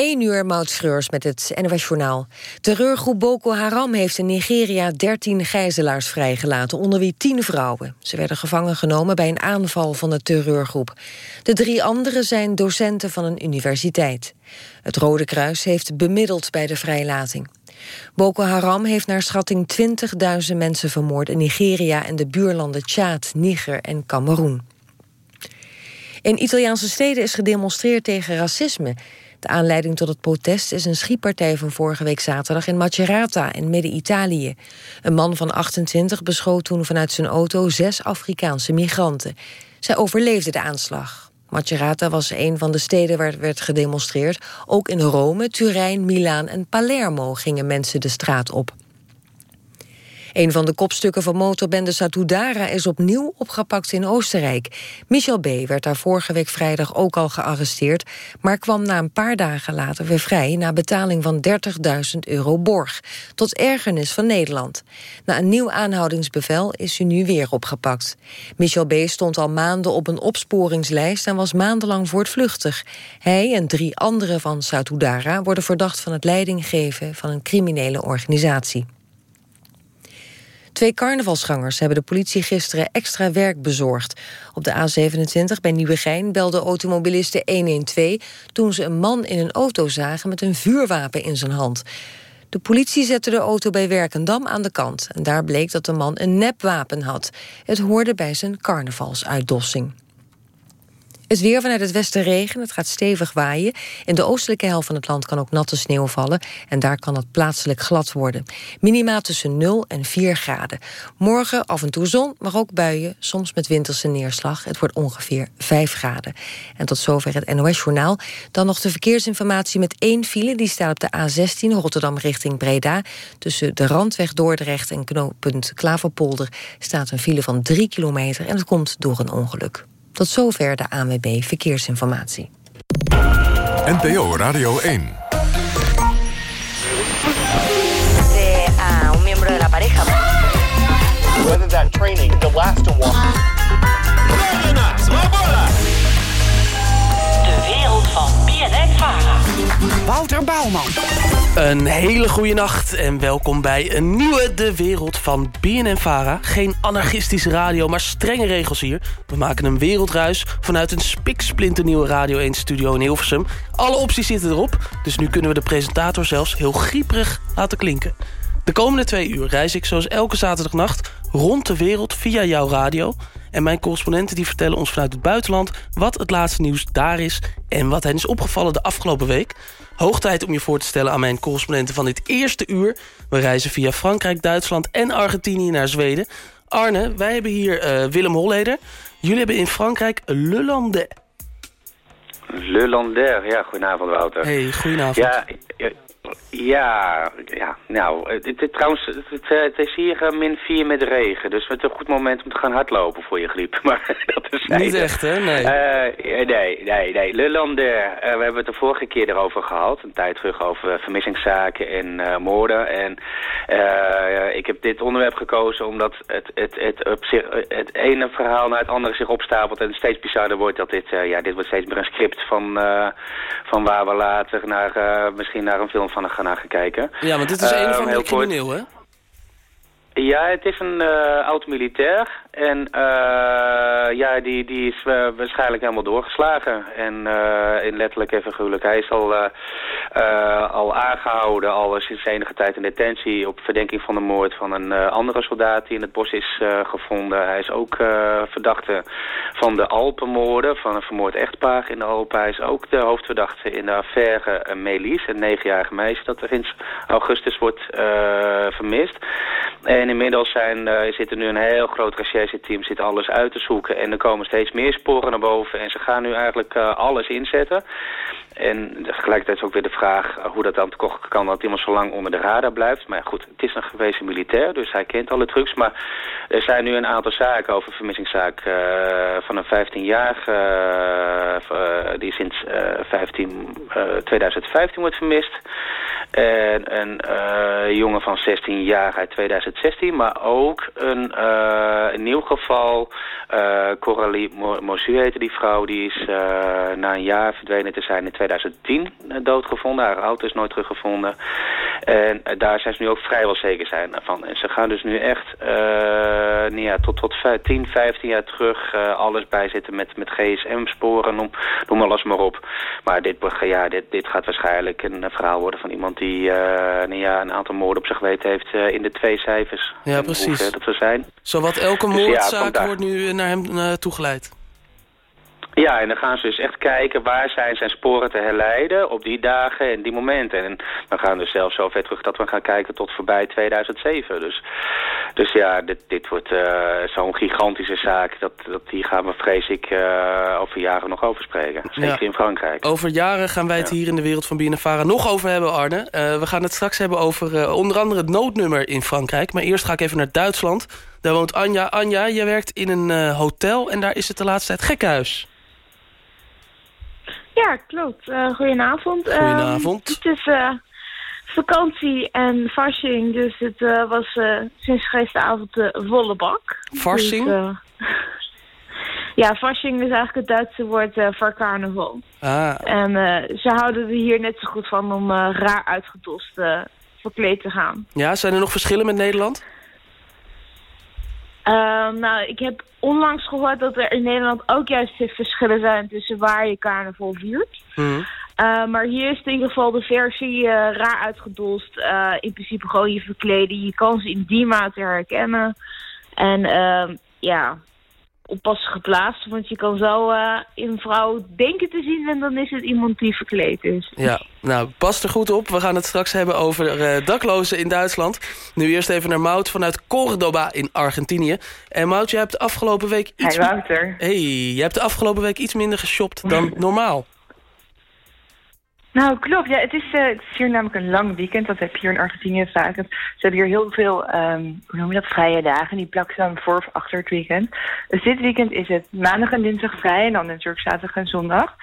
1 uur Maud met het NOS Journaal. Terreurgroep Boko Haram heeft in Nigeria 13 gijzelaars vrijgelaten... onder wie 10 vrouwen. Ze werden gevangen genomen bij een aanval van de terreurgroep. De drie anderen zijn docenten van een universiteit. Het Rode Kruis heeft bemiddeld bij de vrijlating. Boko Haram heeft naar schatting 20.000 mensen vermoord... in Nigeria en de buurlanden Tjaad, Niger en Cameroen. In Italiaanse steden is gedemonstreerd tegen racisme... De aanleiding tot het protest is een schietpartij van vorige week zaterdag in Macerata in Midden-Italië. Een man van 28 beschoot toen vanuit zijn auto zes Afrikaanse migranten. Zij overleefden de aanslag. Macerata was een van de steden waar werd gedemonstreerd. Ook in Rome, Turijn, Milaan en Palermo gingen mensen de straat op. Een van de kopstukken van motorbende Satudara is opnieuw opgepakt in Oostenrijk. Michel B. werd daar vorige week vrijdag ook al gearresteerd... maar kwam na een paar dagen later weer vrij... na betaling van 30.000 euro borg. Tot ergernis van Nederland. Na een nieuw aanhoudingsbevel is hij nu weer opgepakt. Michel B. stond al maanden op een opsporingslijst... en was maandenlang voortvluchtig. Hij en drie anderen van Satudara worden verdacht van het leidinggeven... van een criminele organisatie. Twee carnavalsgangers hebben de politie gisteren extra werk bezorgd. Op de A27 bij Nieuwegein belden automobilisten 112... toen ze een man in een auto zagen met een vuurwapen in zijn hand. De politie zette de auto bij Werkendam aan de kant. En daar bleek dat de man een nepwapen had. Het hoorde bij zijn carnavalsuitdossing. Het weer vanuit het westen regen, het gaat stevig waaien. In de oostelijke helft van het land kan ook natte sneeuw vallen... en daar kan het plaatselijk glad worden. Minima tussen 0 en 4 graden. Morgen af en toe zon, maar ook buien, soms met winterse neerslag. Het wordt ongeveer 5 graden. En tot zover het NOS-journaal. Dan nog de verkeersinformatie met één file. Die staat op de A16 Rotterdam richting Breda. Tussen de Randweg Dordrecht en knooppunt Klaverpolder... staat een file van 3 kilometer en het komt door een ongeluk. Tot zover de ANWB Verkeersinformatie. NPO Radio 1. a un miembro de la pareja. Whether that training, the last one. De wereld van BNN Vara. Wouter Bouwman. Een hele goede nacht en welkom bij een nieuwe De Wereld van BNN Vara. Geen anarchistische radio, maar strenge regels hier. We maken een wereldruis vanuit een spiksplinternieuwe Radio 1 studio in Hilversum. Alle opties zitten erop, dus nu kunnen we de presentator zelfs heel grieperig laten klinken. De komende twee uur reis ik zoals elke zaterdagnacht rond de wereld via jouw radio. En mijn correspondenten die vertellen ons vanuit het buitenland... wat het laatste nieuws daar is en wat hen is opgevallen de afgelopen week. Hoog tijd om je voor te stellen aan mijn correspondenten van dit eerste uur. We reizen via Frankrijk, Duitsland en Argentinië naar Zweden. Arne, wij hebben hier uh, Willem Holleder. Jullie hebben in Frankrijk Le Landais. Le Landais, ja, goedenavond Wouter. Hey, goedenavond. Ja, ja, ja, nou, het, het, trouwens, het, het, is hier uh, min 4 met regen. Dus het is een goed moment om te gaan hardlopen voor je griep. Maar dat is Niet echt, hè? Nee. Uh, nee, nee, nee. Le Lander, uh, we hebben het de vorige keer erover gehad. Een tijd terug over vermissingszaken en moorden. En ik heb dit onderwerp gekozen omdat het, het, het, op zich, het ene verhaal naar het andere zich opstapelt. En steeds bizarder wordt dat dit, ja, dit wordt steeds meer een script van, van waar we later naar, misschien naar een film van gaan naar kijken. Ja, want dit is een van de crimineel, hè? Ja, het is een uh, oud-militair. En uh, ja, die, die is uh, waarschijnlijk helemaal doorgeslagen. En in letterlijk en figuurlijk. Hij is al, al aangehouden, al sinds enige tijd in detentie... op verdenking van de moord van een andere soldaat die in het bos is gevonden. Hij is ook verdachte van de Alpenmoorden, van een vermoord echtpaar in de Alpen. Hij is ook de hoofdverdachte in de affaire Melis, een negenjarige meisje... dat er in augustus wordt vermist. En inmiddels zijn, zit er nu een heel groot recherche-team, zit alles uit te zoeken. En er komen steeds meer sporen naar boven. En ze gaan nu eigenlijk uh, alles inzetten. En tegelijkertijd is ook weer de vraag uh, hoe dat dan kan dat iemand zo lang onder de radar blijft. Maar goed, het is een gewezen militair, dus hij kent alle trucs. Maar er zijn nu een aantal zaken over vermissingszaak van een 15-jarige die sinds 15, 2015 wordt vermist. En een jongen van 16 jaar uit 2016 maar ook een, nieuw geval Coralie Mosu heette die vrouw. Die is na een jaar verdwenen te zijn in 2010 doodgevonden. Haar auto is nooit teruggevonden. En daar zijn ze nu ook vrijwel zeker zijn van. En ze gaan dus nu echt uh, ja, tot, tot 10, 15 jaar terug alles bijzitten met, met gsm-sporen. Noem, noem alles maar op. Maar dit, ja, dit, dit gaat waarschijnlijk een verhaal worden van iemand die ja, een aantal moorden op zich geweten heeft in de twee cijfers. Ja, precies. dat we zijn. Zowat elke Dus ja, moordzaak wordt nu naar hem uh, toegeleid. Ja, en dan gaan ze dus echt kijken waar zijn zijn sporen te herleiden op die dagen en die momenten. En we gaan dus zelfs zo ver terug dat we gaan kijken tot voorbij 2007. Dus, dus ja, dit, dit wordt uh, zo'n gigantische zaak. Dat, dat die gaan we, vrees ik, uh, over jaren nog over spreken. Zeker Ja. in Frankrijk. Over jaren gaan wij het Ja. hier in de wereld van BNNVARA nog over hebben, Arne. Uh, we gaan het straks hebben over onder andere het noodnummer in Frankrijk. Maar eerst ga ik even naar Duitsland. Daar woont Anja. Anja, jij werkt in een uh, hotel en daar is het de laatste tijd gekkenhuis. Ja, klopt. Uh, goedenavond. Goedenavond. Uh, het is uh, vakantie en fasching, dus het was sinds gisteravond de volle bak. Fasching? Dus, ja, fasching is eigenlijk het Duitse woord uh, voor carnaval. Ah. En uh, ze houden er hier net zo goed van om uh, raar uitgedost verkleed te gaan. Ja, zijn er nog verschillen met Nederland? Uh, nou, ik heb onlangs gehoord dat er in Nederland ook juist verschillen zijn tussen waar je carnaval viert. Mm. Uh, maar hier is in ieder geval de versie uh, raar uitgedost. Uh, in principe gewoon je verkleden. Je kan ze in die mate herkennen. En ehm, ja, oppassen geplaatst. Want je kan zo een vrouw denken te zien en dan is het iemand die verkleed is. Ja, nou, pas er goed op. We gaan het straks hebben over daklozen in Duitsland. Nu eerst even naar Mout vanuit Cordoba in Argentinië. En Mout, je hebt de afgelopen week iets... Hey Wouter. Hey, je hebt de afgelopen week iets minder geshopt dan normaal. Nou, klopt. Ja, het, is, uh, het is hier namelijk een lang weekend. Dat heb je hier in Argentinië vaak. Ze hebben hier heel veel, um, hoe noem je dat, vrije dagen. Die plakken dan voor of achter het weekend. Dus dit weekend is het maandag en dinsdag vrij. En dan natuurlijk zaterdag en zondag.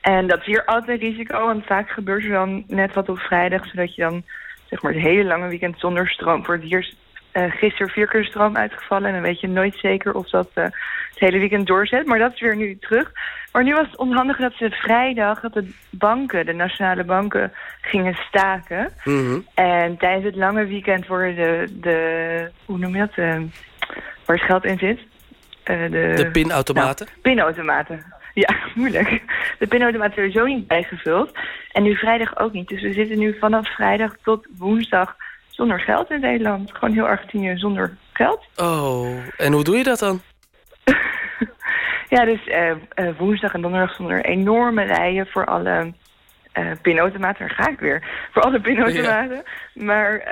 En dat is hier altijd risico. Want vaak gebeurt er dan net wat op vrijdag. Zodat je dan, zeg maar, het hele lange weekend zonder stroom... voor het hier uh, gisteren vier keer stroom uitgevallen. En dan weet je nooit zeker of dat uh, het hele weekend doorzet. Maar dat is weer nu terug. Maar nu was het onhandig dat ze vrijdag... dat de banken, de nationale banken, gingen staken. Mm -hmm. En tijdens het lange weekend worden de... de hoe noem je dat? Uh, waar het geld in zit. de, de pinautomaten? Nou, pinautomaten. Ja, moeilijk. De pinautomaten sowieso niet bijgevuld. En nu vrijdag ook niet. Dus we zitten nu vanaf vrijdag tot woensdag zonder geld in Nederland. Gewoon heel Argentinië zonder geld. Oh, en hoe doe je dat dan? ja, dus uh, uh, woensdag en donderdag stonden er enorme rijen voor alle uh, pinautomaten. Daar ga ik weer. Voor alle pinautomaten. Ja. Maar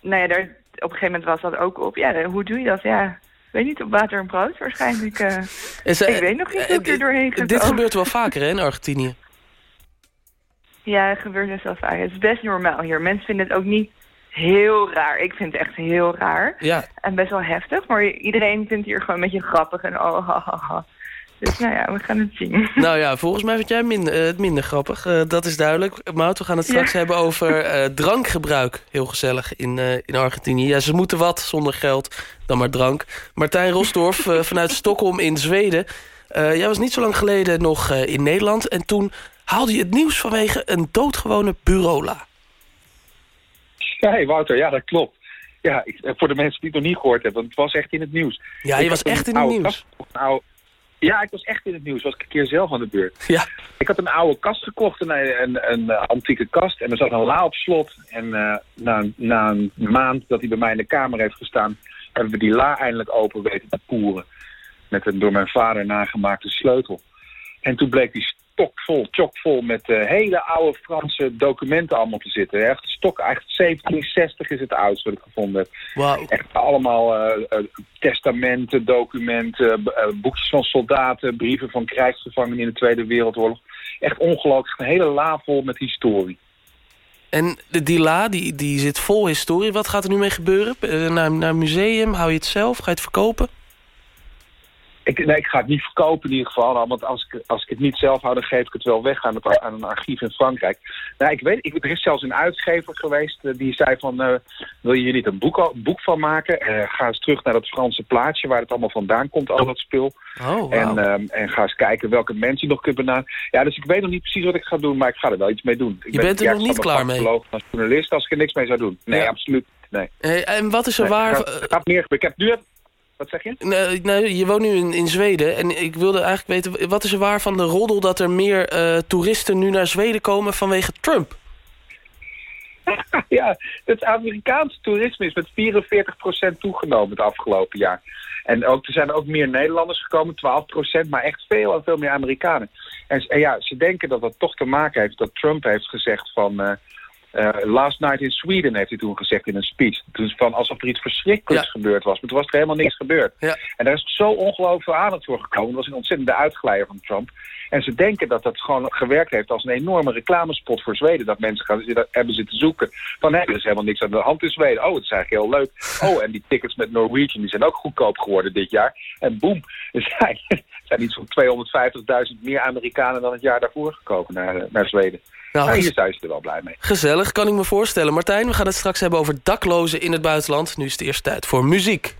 nou ja, daar, op een gegeven moment was dat ook op. Ja, hoe doe je dat? Ja, weet niet, op water en brood waarschijnlijk. Is, ik weet nog niet hoe ik er doorheen gekomen. Dit gebeurt wel vaker hè, in Argentinië? Ja, het gebeurt best wel vaak. Het is best normaal hier. Mensen vinden het ook niet heel raar. Ik vind het echt heel raar. Ja. En best wel heftig. Maar iedereen vindt hier gewoon een beetje grappig. En oh, ha, ha, ha. Dus nou ja, we gaan het zien. Nou ja, volgens mij vind jij uh, het minder grappig. Uh, dat is duidelijk. Maud, we gaan het straks ja. hebben over uh, drankgebruik. Heel gezellig in, in Argentinië. Ja, ze moeten wat zonder geld, dan maar drank. Martijn Rosdorf vanuit Stockholm in Zweden. jij was niet zo lang geleden nog in Nederland. En toen haalde je het nieuws vanwege een doodgewone burola. Hey Wouter, ja dat klopt. Ja, ik, voor de mensen die het nog niet gehoord hebben, want het was echt in het nieuws. Ja, je was echt in het nieuws. Kast, oude, ja, ik was echt in het nieuws. Was ik een keer zelf aan de beurt. Ja. Ik had een oude kast gekocht, een, een, een, een antieke kast. En er zat een la op slot. En uh, na, na een maand dat hij bij mij in de kamer heeft gestaan... hebben we die la eindelijk open weten te poeren. Met een door mijn vader nagemaakte sleutel. En toen bleek die stokvol, chockvol met uh, hele oude Franse documenten allemaal te zitten. Echt stok, echt 1760 is het oudste wat ik gevonden heb. Wow. Echt allemaal uh, uh, testamenten, documenten, boekjes van soldaten, brieven van krijgsgevangenen in de Tweede Wereldoorlog. Echt ongelooflijk, een hele la vol met historie. En die la, die, die zit vol historie. Wat gaat er nu mee gebeuren? naar, naar een museum? Hou je het zelf? Ga je het verkopen? Ik, nee, ik ga het niet verkopen in ieder geval. Want als ik, als ik het niet zelf hou, dan geef ik het wel weg aan, het, aan een archief in Frankrijk. Nou, ik weet, ik, er is zelfs een uitgever geweest eh, die zei van... eh, wil je hier niet een boek, een boek van maken? Eh, ga eens terug naar dat Franse plaatje waar het allemaal vandaan komt, al dat spul. Oh, En, en ga eens kijken welke mensen je nog kunt benaderen. Ja, dus ik weet nog niet precies wat ik ga doen, maar ik ga er wel iets mee doen. Ik Je ben bent er nog niet klaar mee? psycholoog Als journalist, als ik er niks mee zou doen. Nee, Ja. absoluut. Nee. Hey, en wat is er Nee, waar... gaat meer, ik heb nu... Wat zeg je? Je woont nu in, in Zweden en ik wilde eigenlijk weten... wat is er waar van de roddel dat er meer eh, toeristen nu naar Zweden komen vanwege Trump? ja, het Amerikaanse toerisme is met 44% toegenomen het afgelopen jaar. En ook, er zijn ook meer Nederlanders gekomen, 12%, maar echt veel en veel meer Amerikanen. En, en ja, ze denken dat dat toch te maken heeft dat Trump heeft gezegd van... eh, eh, last night in Sweden heeft hij toen gezegd in een speech. Dus van alsof er iets verschrikkelijks gebeurd was. Maar toen was er helemaal niks gebeurd. Ja. En daar is zo ongelooflijk veel aandacht voor gekomen. Dat was een ontzettende uitglijder van Trump. En ze denken dat dat gewoon gewerkt heeft als een enorme reclamespot voor Zweden. Dat mensen gaan hebben zitten zoeken. Van hé, er is helemaal niks aan de hand in Zweden. Oh, het is eigenlijk heel leuk. Oh, en die tickets met Norwegian die zijn ook goedkoop geworden dit jaar. En boem, er zijn, er zijn iets van 250.000 meer Amerikanen dan het jaar daarvoor gekomen naar, naar Zweden. Nou, hier zijn ze er wel blij mee. Gezellig, kan ik me voorstellen. Martijn, we gaan het straks hebben over daklozen in het buitenland. Nu is het eerst tijd voor muziek.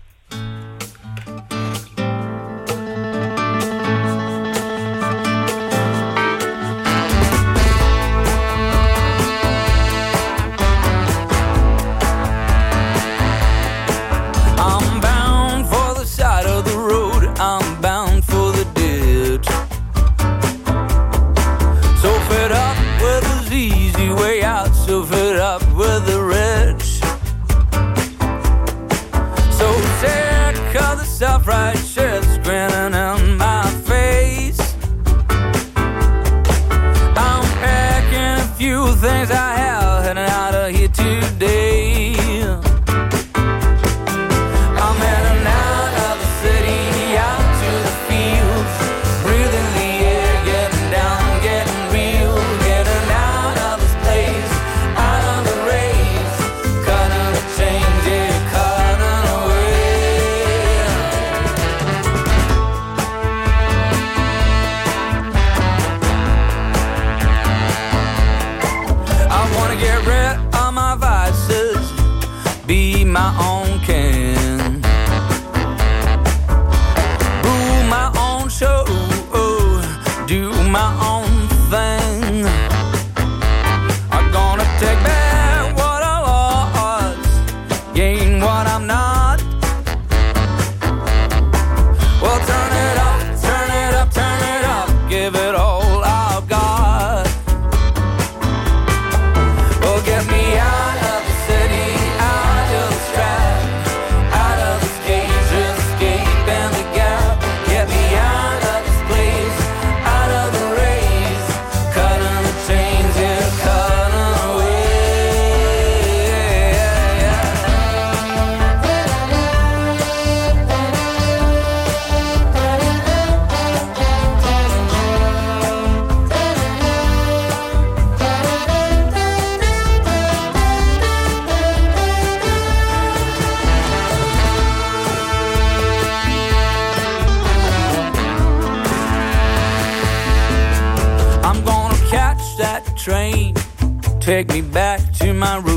Take me back to my roots.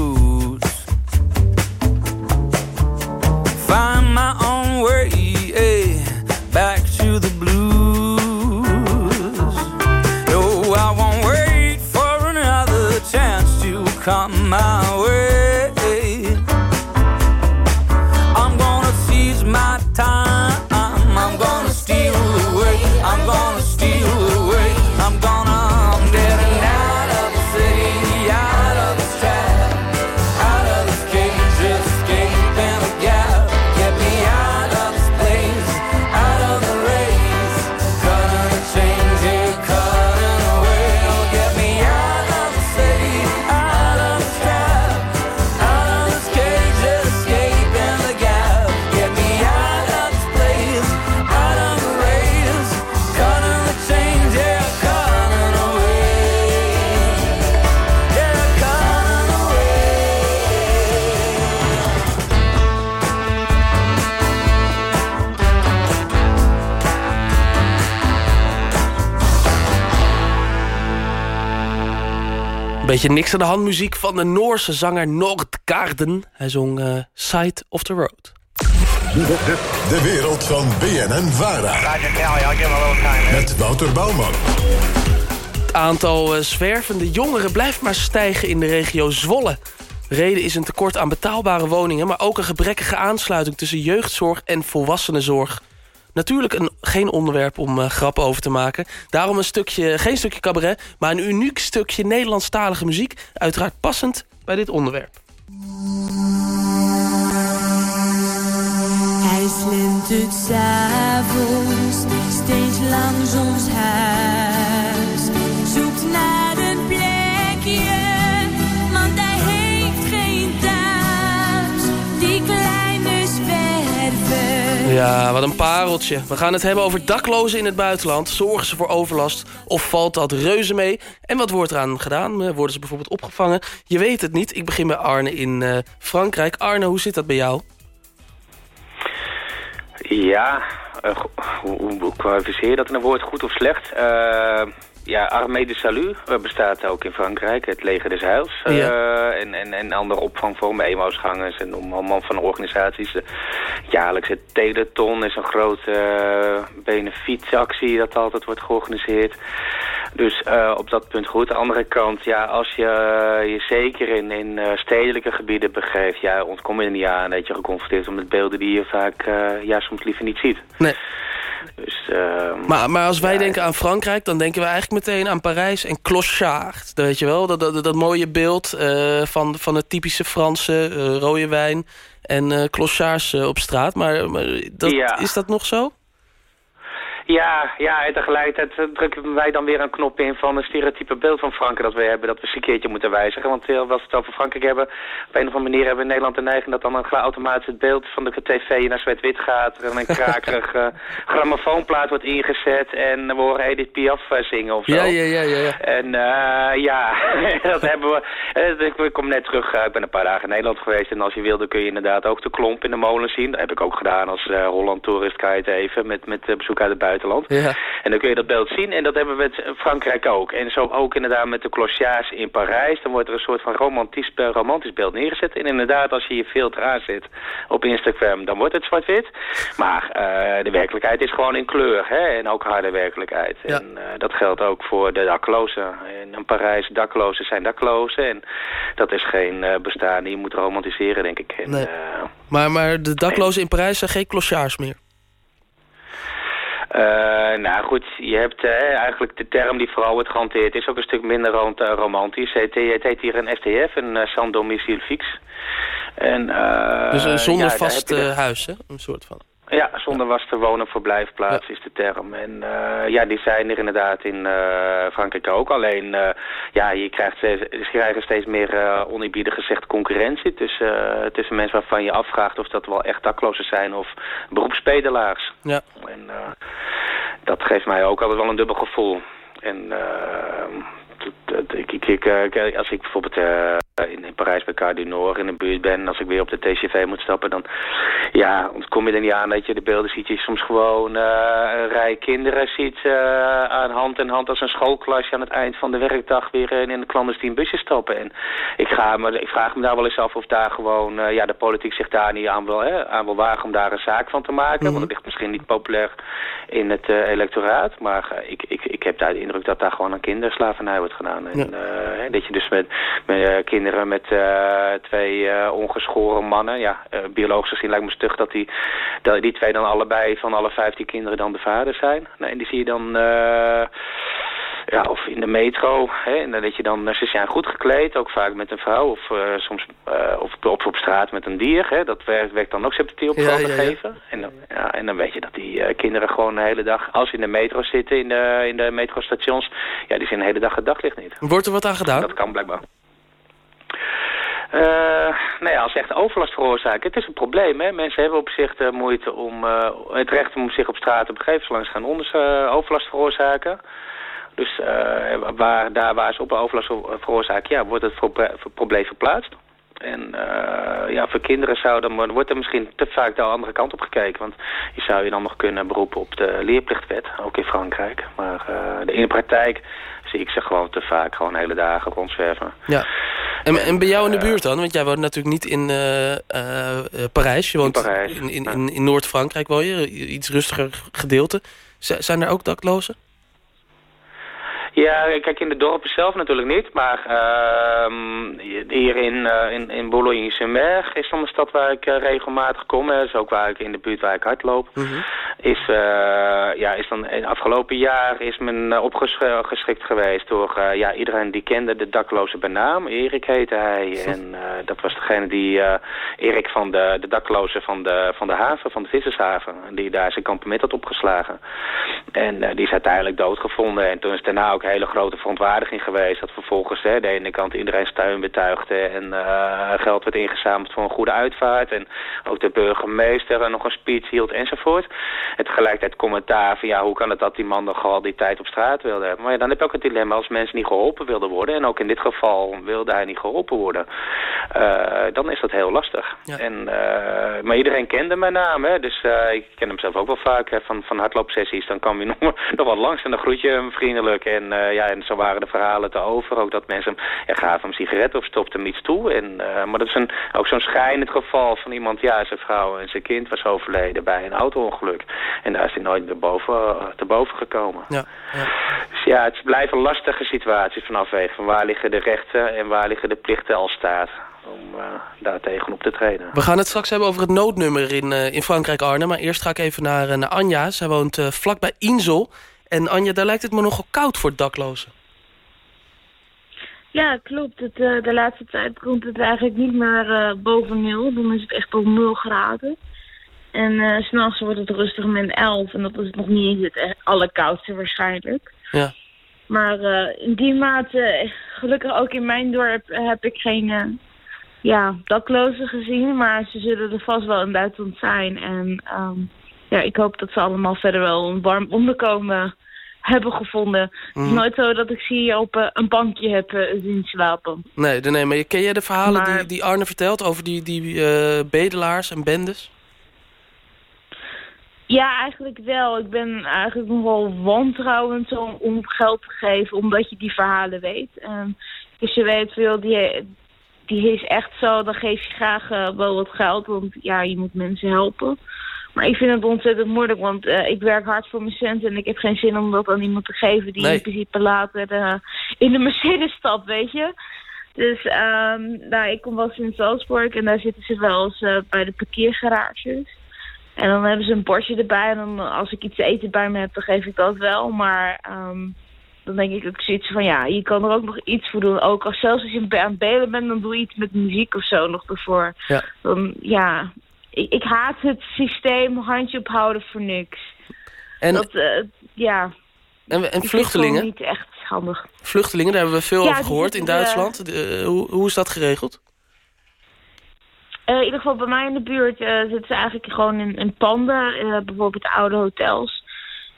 Beetje niks aan de hand muziek van de Noorse zanger Nordgarden. Hij zong uh, Side of the Road. De wereld van BNN Vara. Met Wouter Bouwman. Het aantal uh, zwervende jongeren blijft maar stijgen in de regio Zwolle. Reden is een tekort aan betaalbare woningen... maar ook een gebrekkige aansluiting tussen jeugdzorg en volwassenenzorg. Natuurlijk een, geen onderwerp om uh, grappen over te maken. Daarom een stukje, geen stukje cabaret... maar een uniek stukje Nederlandstalige muziek. Uiteraard passend bij dit onderwerp. Hij slentert s'avonds steeds langs ons huis. Ja, wat een pareltje. We gaan het hebben over daklozen in het buitenland. Zorgen ze voor overlast of valt dat reuze mee? En wat wordt eraan gedaan? Eh, Worden ze bijvoorbeeld opgevangen? Je weet het niet. Ik begin bij Arne in uh, Frankrijk. Arne, hoe zit dat bij jou? Ja, uh, hoe, hoe kwalificeer je dat in een woord? Goed of slecht? Uh, ja, Armée de Salut bestaat ook in Frankrijk, het leger des Heils. Uh, ja. en, en, en andere opvangvormen, eenmausgangers en allemaal van organisaties. De jaarlijkse Teleton is een grote uh, benefietactie dat altijd wordt georganiseerd. Dus uh, op dat punt goed. Aan de andere kant, ja, als je je zeker in, in stedelijke gebieden begeeft... ja, ontkom je er niet aan dat je geconfronteerd wordt met beelden die je vaak ja, soms liever niet ziet. Nee. Dus, uh, maar, maar als wij ja, denken aan Frankrijk, dan denken we eigenlijk meteen aan Parijs en Clochard. Weet je wel, dat, dat, dat mooie beeld uh, van, van het typische Franse uh, rode wijn en uh, clochards op straat. Maar, maar dat, ja. is dat nog zo? Ja, ja, en tegelijkertijd drukken wij dan weer een knop in van een stereotype beeld van Frankrijk dat we hebben, dat we eens een keertje moeten wijzigen. Want als we het over Frankrijk hebben, op een of andere manier hebben we in Nederland de neiging dat dan een automatisch het beeld van de tv naar zwart-wit gaat en een krakerig uh, grammofoonplaat wordt ingezet en we horen Edith Piaf zingen of zo. Ja, ja, ja, ja. ja. En uh, ja, dat hebben we. Ik kom net terug, ik ben een paar dagen in Nederland geweest en als je wilde kun je inderdaad ook de klomp in de molen zien. Dat heb ik ook gedaan als Holland Tourist Kite even met, met bezoek uit het buitenland. Ja. En dan kun je dat beeld zien en dat hebben we met Frankrijk ook. En zo ook inderdaad met de clochards in Parijs. Dan wordt er een soort van romantisch, romantisch beeld neergezet. En inderdaad, als je je filter aanzet op Instagram, dan wordt het zwart-wit. Maar uh, de werkelijkheid is gewoon in kleur. Hè? En ook harde werkelijkheid. Ja. En uh, dat geldt ook voor de daklozen. In Parijs, daklozen zijn daklozen. En dat is geen uh, bestaan die je moet romantiseren, denk ik. En, nee. maar, maar de daklozen in Parijs zijn geen clochards meer? Uh, nou goed, je hebt uh, eigenlijk de term die vooral wordt gehanteerd is ook een stuk minder rond, uh, romantisch. Het, het, heet hier een STF, een sans domicile fix. En, dus zonder ja, vast huis, hè? Een soort van. Ja, zonder vaste wonen verblijfplaats ja. is de term. En uh, ja, die zijn er inderdaad in uh, Frankrijk ook. Alleen, uh, ja, je krijgt steeds, je krijgt steeds meer uh, oneerbiedig gezegd concurrentie tussen, tussen mensen waarvan je afvraagt of dat wel echt daklozen zijn of beroepspedelaars. Ja. En dat geeft mij ook altijd wel een dubbel gevoel. En ik, ik, ik, als ik bijvoorbeeld uh, in, in Parijs bij Car du Nord in de buurt ben... als ik weer op de TCV moet stappen... dan ja, kom je er niet aan dat je de beelden ziet. Je soms gewoon uh, een rij kinderen ziet uh, aan hand in hand... als een schoolklasje aan het eind van de werkdag... weer in een clandestien busje stappen. En ik, ga me, ik vraag me daar wel eens af of daar gewoon... ja, de politiek zich daar niet aan wil, hè, aan wil wagen om daar een zaak van te maken. Mhm. Want het ligt misschien niet populair in het electoraat. Maar ik, ik, ik heb daar de indruk dat daar gewoon een kinderslavernij wordt gedaan. En, Ja. uh, dat je dus met, met uh, kinderen met uh, twee ongeschoren mannen... Ja, biologisch gezien lijkt me stug dat die, dat die twee dan allebei van alle vijftien kinderen dan de vader zijn. Nou, en die zie je dan... ja, of in de metro, hè, en dat je dan, ze zijn goed gekleed, ook vaak met een vrouw, of soms of op, op straat met een dier, hè, dat werkt, werkt dan ook subtiel op Ja, geven. En dan, ja, en dan weet je dat die kinderen gewoon de hele dag, als ze in de metro zitten, in de, in de metrostations, ja, die zien de hele dag het daglicht niet. Wordt er wat aan gedaan? Dat kan blijkbaar. Uh, nou ja, als echt overlast veroorzaken. Het is een probleem, hè. Mensen hebben op zich de moeite om... Uh, het recht om zich op straat te begeven... zolang ze gaan onder, uh, overlast veroorzaken. Dus waar, daar waar ze op overlast veroorzaken... ja, wordt het probleem verplaatst. En uh, ja, voor kinderen zou dan, wordt er misschien te vaak de andere kant op gekeken. Want je zou je dan nog kunnen beroepen op de leerplichtwet, ook in Frankrijk. Maar uh, in de praktijk zie ik ze gewoon te vaak gewoon hele dagen rondzwerven. Ja. En, en bij jou in de buurt dan? Want jij woont natuurlijk niet in eh, eh, eh, Parijs. Je woont in, Parijs, in, in, in, in Noord-Frankrijk woon je. Iets rustiger gedeelte. Z zijn er ook daklozen? Ja, kijk, in de dorpen zelf natuurlijk niet. Maar uh, hier in, uh, in, in Boulogne-sur-Mer is dan een stad waar ik uh, regelmatig kom. Dat is ook waar ik in de buurt waar ik hardloop. Mm -hmm. Is, uh, ja, is dan in afgelopen jaar is men opgeschikt geweest door ja, iedereen die kende de dakloze bij naam. Erik heette hij. En dat was degene die, Erik van de, de dakloze van de, van de haven, van de vissershaven. Die daar zijn kampement had opgeslagen. En die is uiteindelijk doodgevonden. En toen is daarna ook hele grote verontwaardiging geweest. Dat vervolgens hè, de ene kant iedereen steun betuigde en uh, geld werd ingezameld voor een goede uitvaart. En ook de burgemeester nog een speech hield enzovoort. En tegelijkertijd commentaar van ja, hoe kan het dat die man nog al die tijd op straat wilde hebben. Maar ja, dan heb je ook het dilemma als mensen niet geholpen wilden worden. En ook in dit geval wilde hij niet geholpen worden. Uh, dan is dat heel lastig. Ja. En, uh, maar iedereen kende mijn naam. Hè, dus ik ken hem zelf ook wel vaak hè, van, van hardloopsessies. Dan kwam hij nog, nog wat langs en dan groet je hem vriendelijk. En ja, en zo waren de verhalen te over. Ook dat mensen hem, ja, gaven hem sigaretten of stopten hem iets toe. En, uh, maar dat is een, ook zo'n schijnend geval van iemand, ja, zijn vrouw en zijn kind was overleden bij een auto-ongeluk. En daar is hij nooit meer boven, uh, te boven gekomen. Ja, ja. Dus ja, het blijven lastige situaties vanaf. Van waar liggen de rechten en waar liggen de plichten als staat om uh, daar tegenop te treden. We gaan het straks hebben over het noodnummer in, uh, in Frankrijk, Arne. Maar eerst ga ik even naar, uh, naar Anja. Zij woont vlakbij Insel. En Anja, daar lijkt het me nogal koud voor daklozen. Ja, klopt. Het, uh, de laatste tijd komt het eigenlijk niet meer uh, boven nul. Dan is het echt op nul graden. En uh, s'nachts wordt het rustig min 11. En dat is nog niet eens het allerkoudste waarschijnlijk. Ja. Maar in die mate, gelukkig ook in mijn dorp, heb ik geen ja, daklozen gezien. Maar ze zullen er vast wel in Duitsland zijn. En um, ja, ik hoop dat ze allemaal verder wel een warm onderkomen hebben gevonden. Mm. Het is nooit zo dat ik ze hier op uh, een bankje heb uh, zien slapen. Nee, nee, maar ken jij de verhalen maar... die, die Arne vertelt over die, die uh, bedelaars en bendes? Ja, eigenlijk wel. Ik ben eigenlijk nogal wantrouwend om, om geld te geven, omdat je die verhalen weet. Um, dus je weet veel, die, die is echt zo, dan geef je graag wel wat geld, want ja, je moet mensen helpen. Maar ik vind het ontzettend moeilijk, want uh, ik werk hard voor mijn cent en ik heb geen zin om dat aan iemand te geven die nee. in principe later uh, in de Mercedes stapt, weet je. Dus um, nou, ik kom wel eens in Salzburg en daar zitten ze wel eens uh, bij de parkeergarages. En dan hebben ze een bordje erbij en dan, als ik iets te eten bij me heb, dan geef ik dat wel. Maar um, dan denk ik ook zoiets van, ja, je kan er ook nog iets voor doen. Ook als zelfs als je aan het belen bent, dan doe je iets met muziek of zo nog ervoor. Ja. Dan, ja, ik, ik, haat het systeem handje ophouden voor niks. En, dat, uh, ja. En, en vluchtelingen? niet echt handig. Vluchtelingen, daar hebben we veel ja, over gehoord in Duitsland. Uh, hoe, hoe is dat geregeld? Uh, in ieder geval bij mij in de buurt uh, zitten ze eigenlijk gewoon in, in panden. Uh, bijvoorbeeld oude hotels.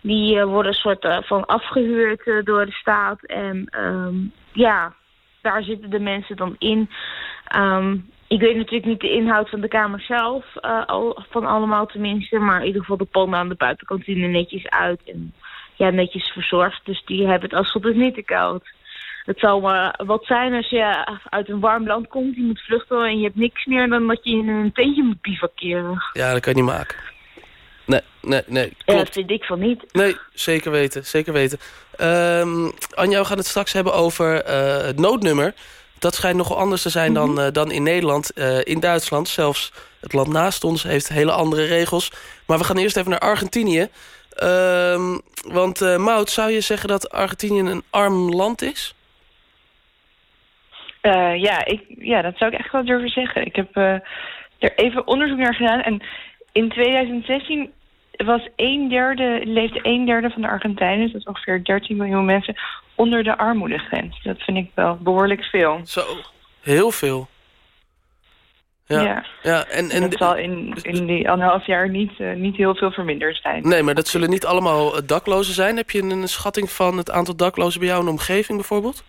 Die worden een soort van afgehuurd door de staat. En um, ja, daar zitten de mensen dan in. Um, ik weet natuurlijk niet de inhoud van de kamer zelf, uh, al, van allemaal tenminste. Maar in ieder geval de panden aan de buitenkant zien er netjes uit. En ja, netjes verzorgd. Dus die hebben het als het is niet te koud. Het zou maar wat zijn als je uit een warm land komt, je moet vluchten en je hebt niks meer dan dat je in een tentje moet bivakeren. Ja, dat kan je niet maken. Nee, nee, nee. Ja, dat vind ik van niet. Nee, zeker weten, zeker weten. Um, Anja, we gaan het straks hebben over uh, het noodnummer. Dat schijnt nogal anders te zijn dan, uh, dan in Nederland. Uh, in Duitsland, zelfs het land naast ons, heeft hele andere regels. Maar we gaan eerst even naar Argentinië. Uh, want uh, Maud, zou je zeggen dat Argentinië een arm land is? ja, ik, ja, dat zou ik echt wel durven zeggen. Ik heb er even onderzoek naar gedaan. En in 2016 was een derde, leefde een derde van de Argentijnen, dus dat is ongeveer 13 miljoen mensen, onder de armoedegrens. Dat vind ik wel behoorlijk veel. Zo, heel veel. Ja. ja. ja en, en dat zal in, in die anderhalf jaar niet, uh, niet heel veel verminderd zijn. Nee, maar dat zullen niet allemaal daklozen zijn. Heb je een schatting van het aantal daklozen bij jou in de omgeving bijvoorbeeld?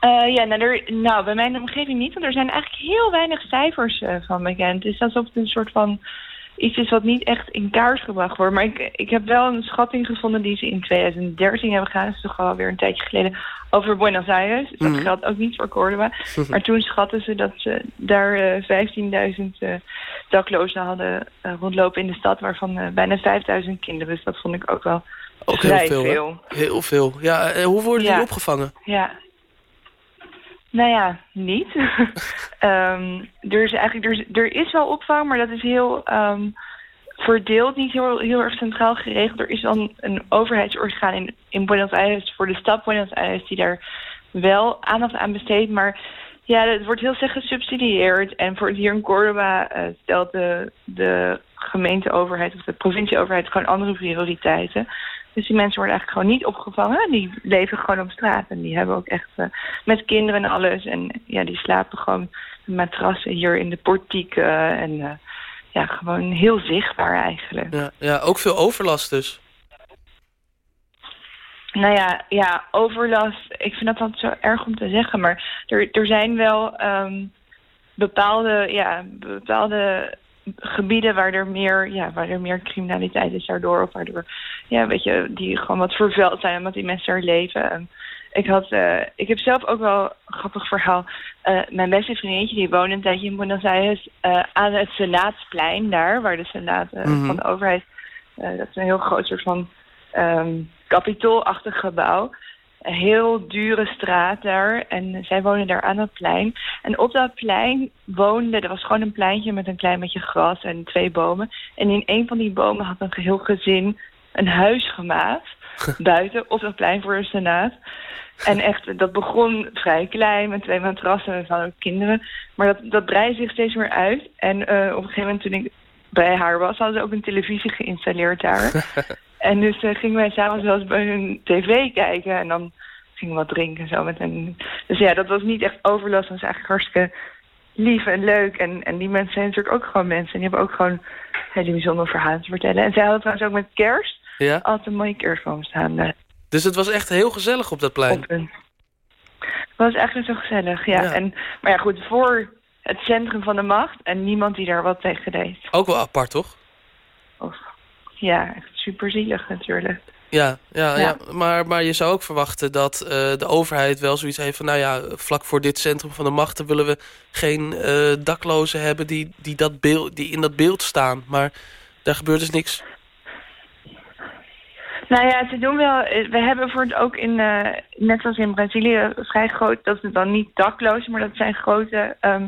Uh, ja, nou, er, nou, bij mijn omgeving niet. Want er zijn eigenlijk heel weinig cijfers uh, van bekend. Dus alsof het een soort van iets is wat niet echt in kaart gebracht wordt. Maar ik, ik heb wel een schatting gevonden die ze in 2013 hebben gedaan. Dat is toch alweer een tijdje geleden. Over Buenos Aires. Dat Mhm. geldt ook niet voor Córdoba. Maar toen schatten ze dat ze daar eh, 15.000 eh, daklozen hadden eh, rondlopen in de stad. Waarvan eh, bijna 5.000 kinderen. Dus dat vond ik ook wel Ook heel veel. Heel veel. Ja, eh, hoe worden Ja. die opgevangen? Ja. Nou ja, niet. Ehm, er is eigenlijk er is, er is wel opvang, maar dat is heel ehm, verdeeld, niet heel, heel erg centraal geregeld. Er is dan een overheidsorgaan in, in Buenos Aires voor de stad Buenos Aires die daar wel aandacht aan besteedt, maar ja, het wordt heel slecht gesubsidieerd. En voor hier in Córdoba eh, stelt de, de gemeenteoverheid of de provincieoverheid gewoon andere prioriteiten. Dus die mensen worden eigenlijk gewoon niet opgevangen. Die leven gewoon op straat. En die hebben ook echt eh, met kinderen en alles. En ja, die slapen gewoon met matrassen hier in de portieken. En eh, ja, gewoon heel zichtbaar eigenlijk. Ja, ja, ook veel overlast dus. Nou ja, ja, overlast. Ik vind dat altijd zo erg om te zeggen. Maar er, er zijn wel ehm, bepaalde, ja, bepaalde gebieden waar er meer, ja, waar er meer criminaliteit is daardoor. Of waardoor, ja, weet je, die gewoon wat vervuild zijn omdat die mensen er leven. En ik, had, eh, ik heb zelf ook wel een grappig verhaal. Eh, mijn beste vriendinnetje, die woonde een tijdje in Buenos Aires eh, aan het Senaatsplein daar, waar de Senaat Mhm. van de overheid, dat is een heel groot soort van ehm kapitoolachtig gebouw. Een heel dure straat daar. En zij wonen daar aan het plein. En op dat plein woonde, er was gewoon een pleintje met een klein beetje gras en twee bomen. En in een van die bomen had een geheel gezin een huis gemaakt. buiten op dat plein voor de Senaat. En echt, dat begon vrij klein met twee matrassen en van ook kinderen. Maar dat, dat breidde zich steeds meer uit. En eh, op een gegeven moment toen ik bij haar was, hadden ze ook een televisie geïnstalleerd daar. En dus eh, gingen wij s'avonds wel eens bij hun tv kijken. En dan gingen we wat drinken en zo. Met hen. Dus ja, dat was niet echt overlast. Dat was eigenlijk hartstikke lief en leuk. En, en die mensen zijn natuurlijk ook gewoon mensen. En die hebben ook gewoon hele bijzondere verhalen te vertellen. En zij hadden trouwens ook met kerst Ja? altijd een mooie kerstboom staan. eh, Dus het was echt heel gezellig op dat plein. op. Het was eigenlijk zo gezellig, ja. En, maar ja, goed, voor het centrum van de macht. En niemand die daar wat tegen deed. Ook wel apart, toch? Ja, echt super zielig natuurlijk. Ja, ja, ja. Ja. Maar, maar je zou ook verwachten dat eh, de overheid wel zoiets heeft van... nou ja, vlak voor dit centrum van de machten willen we geen eh, daklozen hebben... Die, die, dat beeld, die in dat beeld staan. Maar daar gebeurt dus niks. Nou ja, ze doen wel. eh, We hebben voor het ook in, net als in Brazilië, vrij groot. Dat is dan niet daklozen, maar dat zijn grote ehm,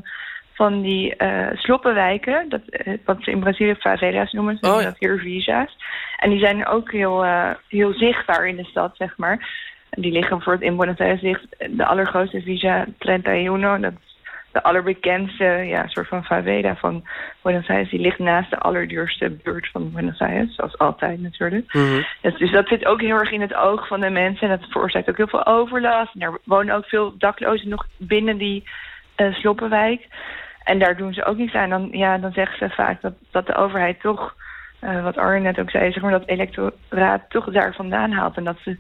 van die eh, sloppenwijken. Dat, eh, wat ze in Brazilië favela's noemen. Ze noemen dat hier visa's. En die zijn ook heel, eh, heel zichtbaar in de stad, zeg maar. En die liggen voor het in Buenos Aires ligt de allergrootste visa 31. Dat is de allerbekendste ja, soort van favela van Buenos Aires. Die ligt naast de allerduurste buurt van Buenos Aires. Zoals altijd natuurlijk. Dus, dus dat zit ook heel erg in het oog van de mensen. En dat veroorzaakt ook heel veel overlast. En er wonen ook veel daklozen nog binnen die eh, sloppenwijk. En daar doen ze ook niets aan. Dan, ja, dan zeggen ze vaak dat, dat de overheid toch, eh, wat Arjen net ook zei, zeg maar, dat electoraat toch daar vandaan haalt. En dat ze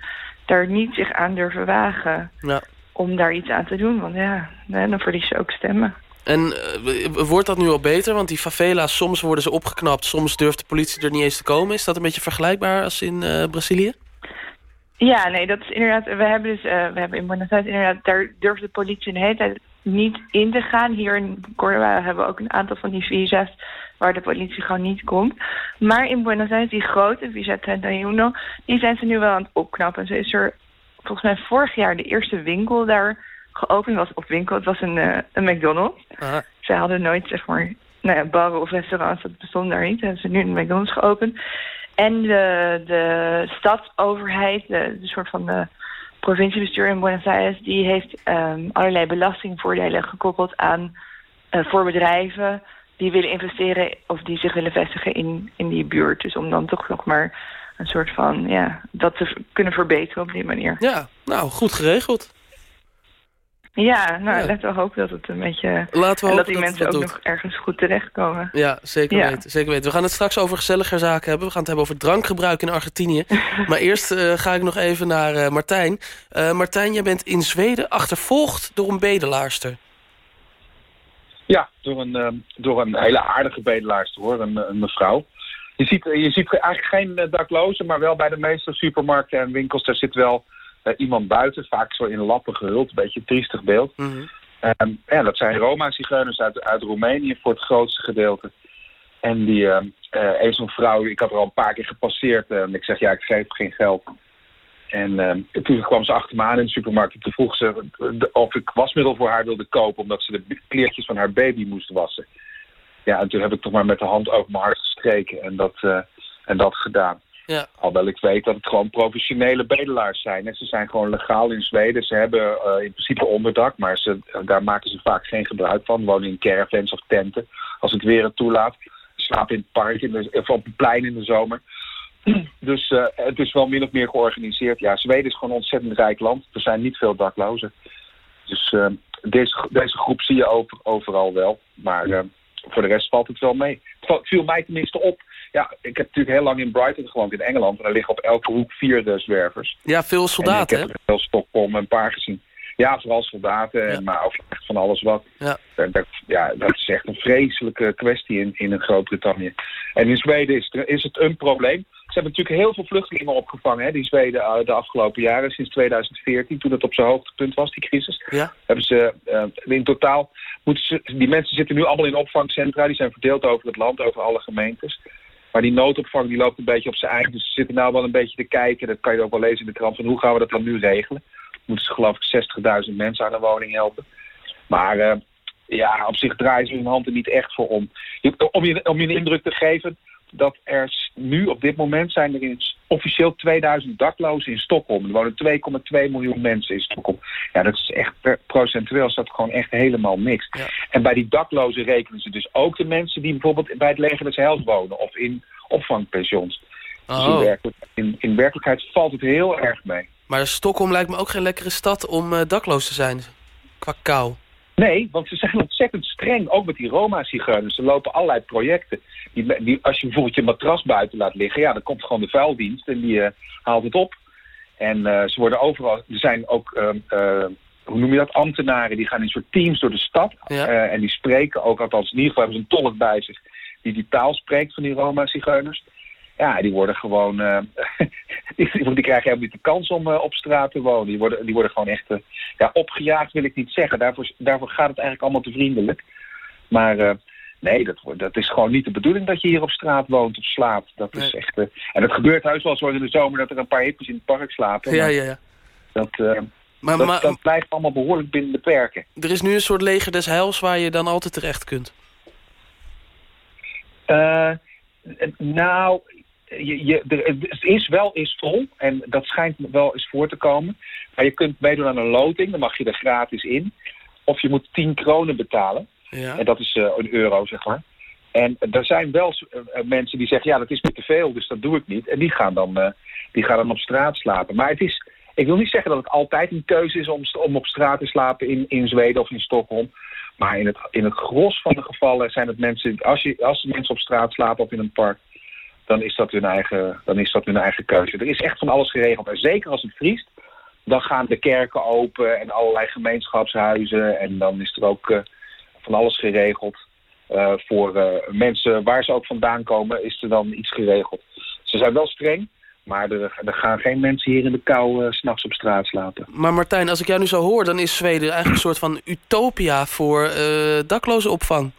daar niet zich aan durven wagen Ja. om daar iets aan te doen. Want ja, dan verlies je ook stemmen. En eh, wordt dat nu al beter? Want die favela's, soms worden ze opgeknapt... soms durft de politie er niet eens te komen. Is dat een beetje vergelijkbaar als in eh, Brazilië? Ja, nee, dat is inderdaad. We hebben dus, we hebben in Buenos Aires inderdaad, daar durft de politie de hele tijd niet in te gaan. Hier in Córdoba hebben we ook een aantal van die visa's waar de politie gewoon niet komt. Maar in Buenos Aires, die grote visa 31, die zijn ze nu wel aan het opknappen. Zo is er volgens mij vorig jaar de eerste winkel daar geopend. was op winkel, het was een, eh, een McDonald's. Zij hadden nooit, zeg maar, nou ja, barren of restaurants, dat bestond daar niet. Hebben ze nu een McDonald's geopend. En de, de stadsoverheid, de, de soort van de provinciebestuur in Buenos Aires, die heeft ehm, allerlei belastingvoordelen gekoppeld aan eh, voor bedrijven die willen investeren of die zich willen vestigen in, in die buurt. Dus om dan toch nog maar een soort van, ja, dat te kunnen verbeteren op die manier. Ja, nou, goed geregeld. Ja, nou, Ja. laten we hopen dat het een beetje... Laten we dat die dat mensen ook nog ergens goed terechtkomen. Ja, zeker Ja. weten. Zeker weten. We gaan het straks over gezelliger zaken hebben. We gaan het hebben over drankgebruik in Argentinië. maar eerst eh, ga ik nog even naar eh, Martijn. Eh, Martijn, jij bent in Zweden achtervolgd door een bedelaarster. Ja, door een, ehm, door een hele aardige bedelaarster hoor, een, een mevrouw. Je ziet, je ziet eigenlijk geen daklozen, maar wel bij de meeste supermarkten en winkels, daar zit wel iemand buiten, vaak zo in lappen gehuld, een beetje een triestig beeld. Ehm, ja, dat zijn Roma-zigeuners uit, uit Roemenië voor het grootste gedeelte. En die, uh, een zo'n vrouw, ik had er al een paar keer gepasseerd en ik zeg ja, ik geef geen geld. En uh, toen kwam ze achter me aan in de supermarkt. En toen vroeg ze of ik wasmiddel voor haar wilde kopen... omdat ze de kleertjes van haar baby moest wassen. Ja, en toen heb ik toch maar met de hand over mijn hart gestreken en dat, uh, en dat gedaan. Ja. Alhoewel ik weet dat het gewoon professionele bedelaars zijn. En ze zijn gewoon legaal in Zweden. Ze hebben uh, in principe onderdak, maar ze, daar maken ze vaak geen gebruik van. Wonen in caravans of tenten, als het weer het toelaat. Slapen in het park in de, of op het plein in de zomer. Dus uh, het is wel min of meer georganiseerd. Ja, Zweden is gewoon een ontzettend rijk land. Er zijn niet veel daklozen. Dus deze, deze groep zie je over, overal wel. Maar voor de rest valt het wel mee. Het viel mij tenminste op. Ja, ik heb natuurlijk heel lang in Brighton gewoond in Engeland. En daar liggen op elke hoek vier zwervers. Ja, veel soldaten, hè? Ik heb veel Stockholm een paar gezien. Ja, vooral soldaten, ja. maar ook echt van alles wat. Ja. Dat, ja, dat is echt een vreselijke kwestie in, in Groot-Brittannië. En in Zweden is het, is het een probleem. Ze hebben natuurlijk heel veel vluchtelingen opgevangen, hè, die Zweden uh, de afgelopen jaren, sinds 2014, toen het op zijn hoogtepunt was, die crisis. Ja. Hebben ze, uh, in totaal, moeten ze, die mensen zitten nu allemaal in opvangcentra, die zijn verdeeld over het land, over alle gemeentes. Maar die noodopvang die loopt een beetje op zijn eigen, dus ze zitten nou wel een beetje te kijken, dat kan je ook wel lezen in de krant, van hoe gaan we dat dan nu regelen. Moeten ze geloof ik 60.000 mensen aan een woning helpen. Maar uh, ja, op zich draaien ze hun handen niet echt voor om. Om je, om je een indruk te geven, dat er nu op dit moment zijn er in officieel 2000 daklozen in Stockholm. Er wonen 2,2 miljoen mensen in Stockholm. Ja, dat is echt per, procentueel is dat gewoon echt helemaal niks. Ja. En bij die daklozen rekenen ze dus ook de mensen die bijvoorbeeld bij het leger des Heils wonen of in opvangpensions. Oh. Dus in, werkelijk, in, in, werkelijkheid valt het heel erg mee. Maar Stockholm lijkt me ook geen lekkere stad om uh, dakloos te zijn, qua kou. Nee, want ze zijn ontzettend streng, ook met die Roma-zigeuners. Ze lopen allerlei projecten. Die, die, als je bijvoorbeeld je matras buiten laat liggen, ja, dan komt gewoon de vuildienst en die uh, haalt het op. En uh, ze worden overal, er zijn ook, uh, hoe noem je dat, ambtenaren, die gaan in soort teams door de stad. Ja. en die spreken ook, althans in ieder geval hebben ze een tolk bij zich, die die taal spreekt van die Roma-zigeuners. Ja, die worden gewoon, die, die, krijgen helemaal niet de kans om op straat te wonen. Die worden, die worden gewoon echt, ja, opgejaagd wil ik niet zeggen. Daarvoor, daarvoor gaat het eigenlijk allemaal te vriendelijk. Maar Nee, dat, dat is gewoon niet de bedoeling dat je hier op straat woont of slaapt. Dat is echt, en het gebeurt huis wel zo in de zomer dat er een paar hippies in het park slapen. Ja, ja, ja. Dat, maar, dat, maar, dat blijft allemaal behoorlijk binnen de perken. Er is nu een soort leger des heils waar je dan altijd terecht kunt. Nou, je, je, het is wel eens vol en dat schijnt wel eens voor te komen. Maar je kunt meedoen aan een loting, dan mag je er gratis in. Of je moet 10 kronen betalen. Ja. En dat is uh, een euro, zeg maar. En er zijn wel uh, mensen die zeggen, ja, dat is me te veel, dus dat doe ik niet. En die gaan dan, uh, die gaan dan op straat slapen. Maar het is, ik wil niet zeggen dat het altijd een keuze is om, om op straat te slapen in, in Zweden of in Stockholm. Maar in het, in het gros van de gevallen zijn het mensen, als, je, als mensen op straat slapen of in een park, dan is, dat hun eigen, dan is dat hun eigen keuze. Er is echt van alles geregeld. En zeker als het vriest, dan gaan de kerken open en allerlei gemeenschapshuizen. En dan is er ook van alles geregeld. Uh, voor uh, mensen waar ze ook vandaan komen is er dan iets geregeld. Ze zijn wel streng, maar er, er gaan geen mensen hier in de kou uh, s'nachts op straat slapen. Maar Martijn, als ik jou nu zo hoor, dan is Zweden eigenlijk een soort van utopia voor dakloze opvang.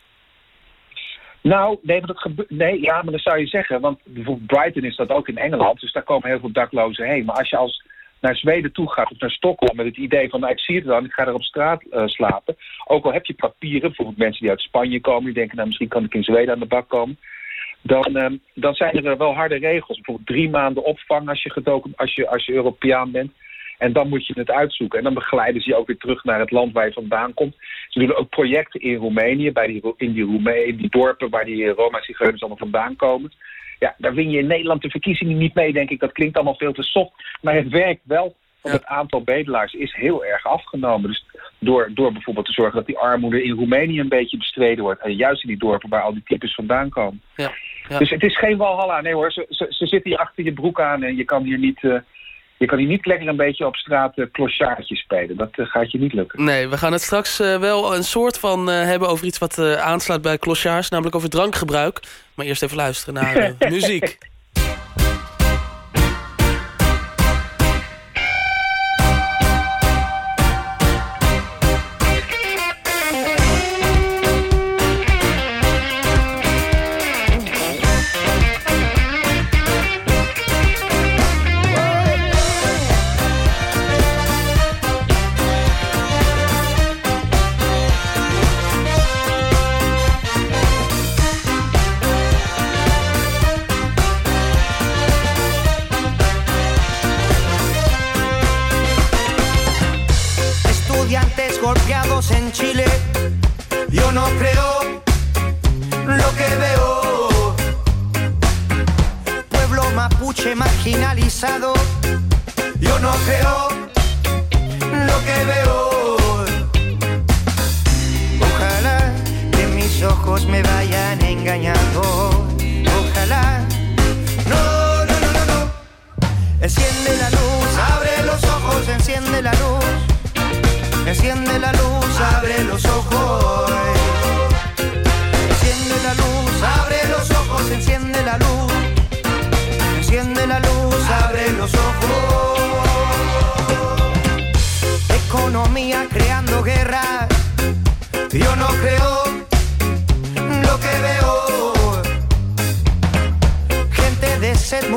Nou, nee, maar dat nee, ja, maar dat zou je zeggen. Want bijvoorbeeld Brighton is dat ook in Engeland. Dus daar komen heel veel daklozen heen. Maar als je als naar Zweden toe gaat of naar Stockholm met het idee van nou, ik zie het dan, ik ga er op straat uh, slapen. Ook al heb je papieren, bijvoorbeeld mensen die uit Spanje komen, die denken nou misschien kan ik in Zweden aan de bak komen. Dan, uh, dan zijn er wel harde regels. Bijvoorbeeld drie maanden opvang als je, gedoken, als je, als je Europeaan bent. En dan moet je het uitzoeken. En dan begeleiden ze je ook weer terug naar het land waar je vandaan komt. Ze doen ook projecten in Roemenië, bij die, in, die Roeme in die dorpen waar die Roma-zigeuners allemaal vandaan komen. Ja, daar win je in Nederland de verkiezingen niet mee, denk ik. Dat klinkt allemaal veel te soft. Maar het werkt wel. Want het aantal bedelaars is heel erg afgenomen. Dus door, door bijvoorbeeld te zorgen dat die armoede in Roemenië een beetje bestreden wordt. En juist in die dorpen waar al die types vandaan komen. Ja, ja. Dus het is geen walhalla. Nee hoor, ze, ze, ze zitten hier achter je broek aan en je kan hier niet... Uh, je kan hier niet lekker een beetje op straat uh, klosjaartjes spelen. Dat uh, gaat je niet lukken. Nee, we gaan het straks uh, wel een soort van hebben over iets wat aansluit bij klosjaars. Namelijk over drankgebruik. Maar eerst even luisteren naar muziek.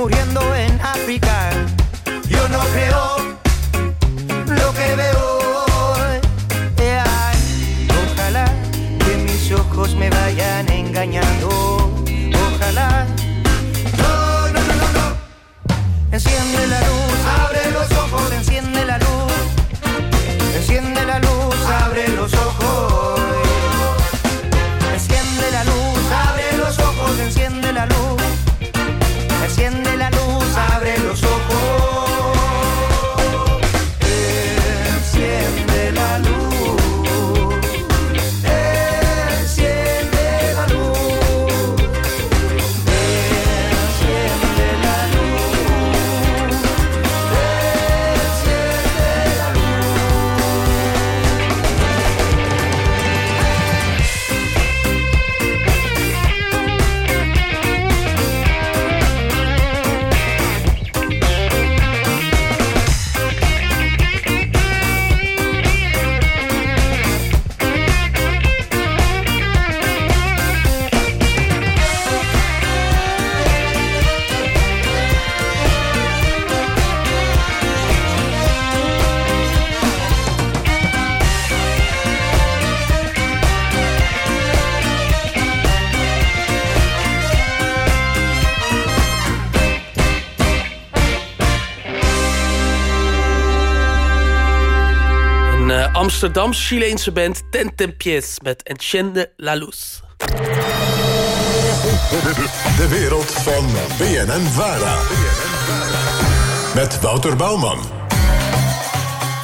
Muriendo en África. Amsterdamse-Chileense band Tentempies met Enciende la Luz. De wereld van BNN Vara. Met Wouter Bouwman.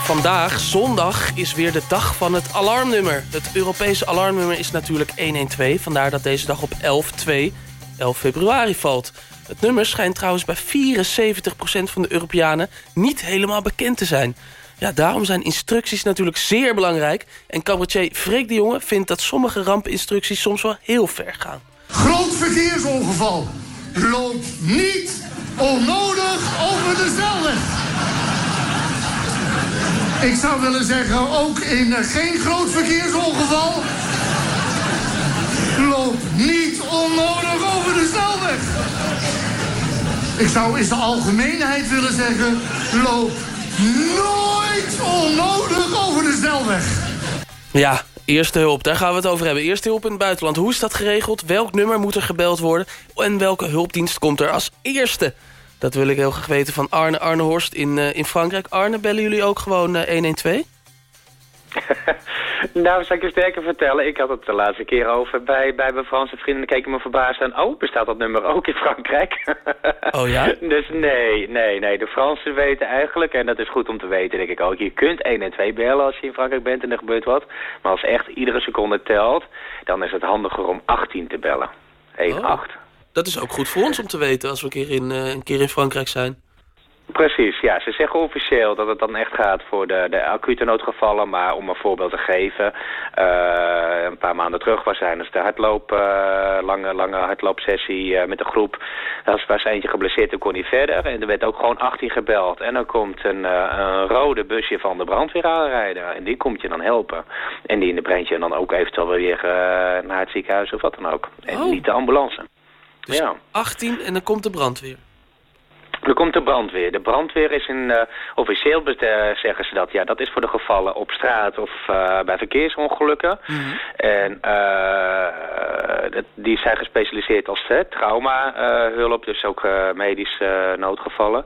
Vandaag, zondag, is weer de dag van het alarmnummer. Het Europese alarmnummer is natuurlijk 112. Vandaar dat deze dag op 11-2, 11 februari valt. Het nummer schijnt trouwens bij 74% van de Europeanen niet helemaal bekend te zijn. Ja, daarom zijn instructies natuurlijk zeer belangrijk. En cabaretier Freek de Jonge vindt dat sommige rampinstructies soms wel heel ver gaan. Groot verkeersongeval. Loop niet onnodig over de snelweg. Ik zou willen zeggen, ook in geen groot verkeersongeval... loop niet onnodig over de snelweg. Ik zou in de algemeenheid willen zeggen, loop nooit onnodig over de snelweg. Ja, eerste hulp, daar gaan we het over hebben. Eerste hulp in het buitenland. Hoe is dat geregeld? Welk nummer moet er gebeld worden? En welke hulpdienst komt er als eerste? Dat wil ik heel graag weten van Arne Arnehorst in, uh, in Frankrijk. Arne, bellen jullie ook gewoon uh, 112? nou, zal ik je sterker vertellen. Ik had het de laatste keer over bij, bij mijn Franse vrienden. keken me verbaasd aan, oh, bestaat dat nummer ook in Frankrijk? oh ja? Dus nee, nee, nee. De Fransen weten eigenlijk, en dat is goed om te weten, denk ik ook. Je kunt 1 en 2 bellen als je in Frankrijk bent en er gebeurt wat. Maar als echt iedere seconde telt, dan is het handiger om 18 te bellen. 1, 8. Dat is ook goed voor ons om te weten als we een keer in, uh, een keer in Frankrijk zijn. Precies, ja. Ze zeggen officieel dat het dan echt gaat voor de, de acute noodgevallen. Maar om een voorbeeld te geven, eh, een paar maanden terug was er de hardloop, eh, lange, lange hardloopsessie eh, met een groep. Daar was eentje geblesseerd en kon niet verder. En er werd ook gewoon 18 gebeld. En dan komt een, een rode busje van de brandweer aanrijden. En die komt je dan helpen. En die brengt je dan ook eventueel weer naar het ziekenhuis of wat dan ook. En Oh. niet de ambulance. Dus ja. 18 en dan komt de brandweer. Er komt de brandweer. De brandweer is een, eh, officieel eh, zeggen ze dat, ja, dat is voor de gevallen op straat of eh, bij verkeersongelukken. En eh, dat, die zijn gespecialiseerd als uh, traumahulp, dus ook medische noodgevallen.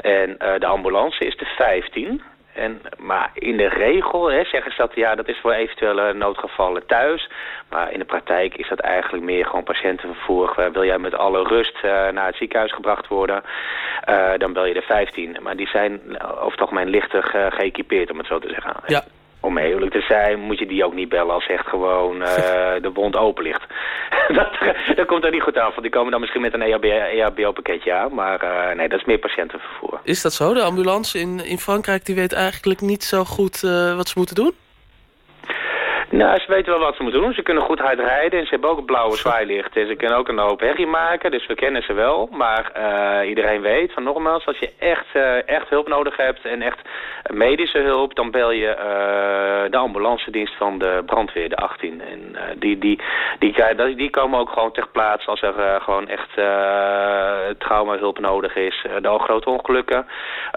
En de ambulance is de 15. En, maar in de regel hè, zeggen ze dat, ja, dat is voor eventuele noodgevallen thuis. Maar in de praktijk is dat eigenlijk meer gewoon patiëntenvervoer. Eh, wil jij met alle rust eh, naar het ziekenhuis gebracht worden, eh, dan bel je de 15. Maar die zijn over het algemeen lichter geëquipeerd, om het zo te zeggen. Ja. Om eerlijk te zijn, moet je die ook niet bellen als echt gewoon eh, de wond open ligt. dat, dat komt er niet goed af, want die komen dan misschien met een E EHBO-pakketje aan. Maar eh, nee, dat is meer patiëntenvervoer. Is dat zo? De ambulance in, in Frankrijk die weet eigenlijk niet zo goed eh, wat ze moeten doen? Nou, ze weten wel wat ze moeten doen. Ze kunnen goed hard rijden en ze hebben ook een blauwe zwaailicht. En ze kunnen ook een hoop herrie maken, dus we kennen ze wel. Maar eh, iedereen weet van nogmaals, als je echt, eh, echt hulp nodig hebt en echt medische hulp, dan bel je eh, de ambulance dienst van de brandweer, de 18. En die, die, die, die, die komen ook gewoon ter plaatse als er gewoon echt uh, traumahulp nodig is. Uh, de grote ongelukken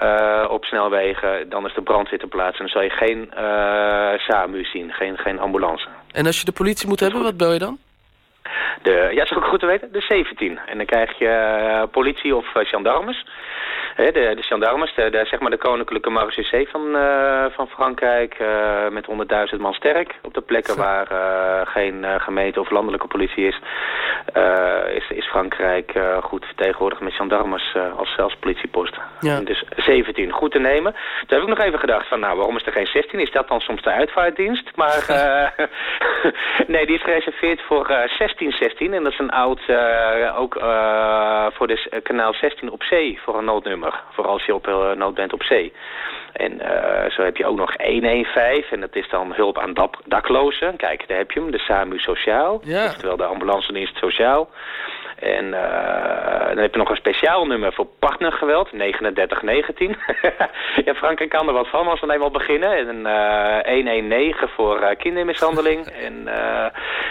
uh, op snelwegen, dan is de brandweer ter plaatse. En dan zal je geen uh, SAMU zien, geen, geen ambulance. En als je de politie moet hebben, wat bel je dan? De, ja, dat is ook goed te weten. De 17. En dan krijg je uh, politie of uh, gendarmes. De, de gendarmes, de, de, zeg maar de koninklijke marechaussee van, uh, van Frankrijk... Uh, met 100.000 man sterk. Op de plekken waar uh, geen gemeente of landelijke politie is... is, is Frankrijk goed vertegenwoordigd met gendarmes als, als politiepost. Ja. Dus 17, goed te nemen. Toen heb ik nog even gedacht van, nou, waarom is er geen 16? Is dat dan soms de uitvaartdienst? Maar nee, die is gereserveerd voor 1616. En dat is een oud, ook voor de kanaal 16 op zee, voor een noodnummer voor als je op uh, nood bent op zee. En uh, zo heb je ook nog 115 en dat is dan hulp aan dak daklozen. Kijk, daar heb je hem, de SAMU Sociaal. Ja. Oftewel de ambulance dienst Sociaal. En uh, dan heb je nog een speciaal nummer voor partnergeweld, 3919. ja, Frankrijk kan er wat van als we eenmaal beginnen. En uh, 119 voor uh, kindermishandeling. en,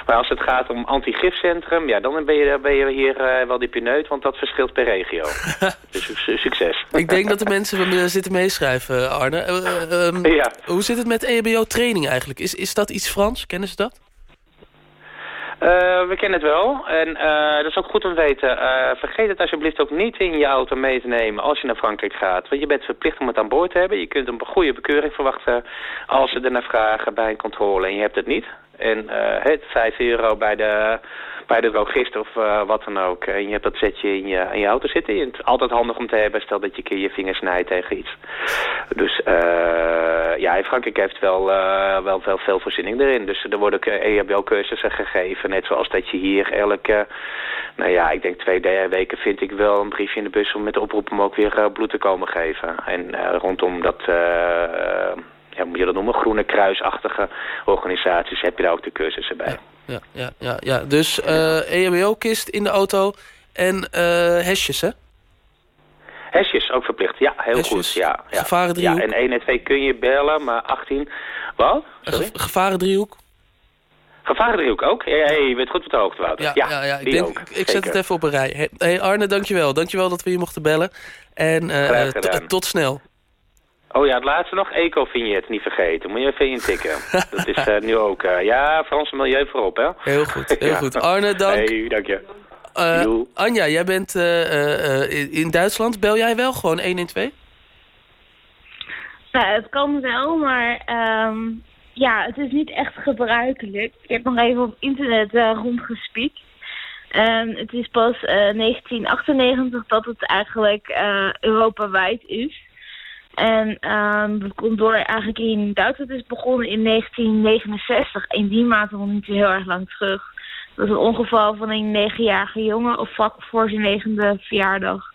maar als het gaat om anti-gifcentrum, ja, dan ben je, ben je hier wel die pineut, want dat verschilt per regio. dus succes. Ik denk dat de mensen zitten meeschrijven, Arne. Um, ja. Hoe zit het met EHBO-training eigenlijk? Is, is dat iets Frans? Kennen ze dat? Uh, we kennen het wel. En uh, dat is ook goed om te weten. Uh, vergeet het alsjeblieft ook niet in je auto mee te nemen als je naar Frankrijk gaat. Want je bent verplicht om het aan boord te hebben. Je kunt een goede bekeuring verwachten als ze er naar vragen bij een controle. En je hebt het niet. En het 5 euro bij de, bij de drogist of wat dan ook. En je hebt dat setje in je, in je auto zitten. Het is altijd handig om te hebben. Stel dat je keer je vingers snijdt tegen iets. Dus ja, in Frankrijk heeft wel, wel, wel veel voorziening erin. Dus er worden E EHBO-cursussen gegeven. Net zoals dat je hier elke, nou ja, ik denk twee weken vind ik wel een briefje in de bus om met de oproep om ook weer bloed te komen geven. En rondom dat, ja, moet je dat noemen, groene kruisachtige organisaties heb je daar ook de cursussen bij. Ja, ja, ja. ja. Dus EHBO-kist in de auto en hesjes, hè? Hesjes, ook verplicht. Ja, heel Hesjes. goed. Ja, ja. Gevarendriehoek. Ja, en 1 en 2 kun je bellen, maar 18... Wat? Sorry? Ge gevarendriehoek. Gevarendriehoek ook? Ja, ja, je bent goed op de hoogte, Wouter. Ja, ja, ja, ja. Ik, denk, ook, ik, ik zet het even op een rij. Hey Arne, dankjewel. Dankjewel dat we je mochten bellen. En uh, tot snel. Oh ja, het laatste nog, eco-vignet, niet vergeten. Moet je even intikken. dat is uh, nu ook, uh, ja, Franse milieu voorop, hè? Heel goed, heel ja. goed. Arne, dank. Hey, dank je. Uh, Anja, jij bent in, in Duitsland. Bel jij wel gewoon 112? Nou, het kan wel, maar um, ja, het is niet echt gebruikelijk. Ik heb nog even op internet uh, rondgespiekt. Um, het is pas uh, 1998 dat het eigenlijk uh, Europa-wijd is. En um, dat komt door eigenlijk in Duitsland is begonnen in 1969. In die maand nog niet heel erg lang terug. Dat was een ongeval van een negenjarige jongen of vlak voor zijn negende verjaardag.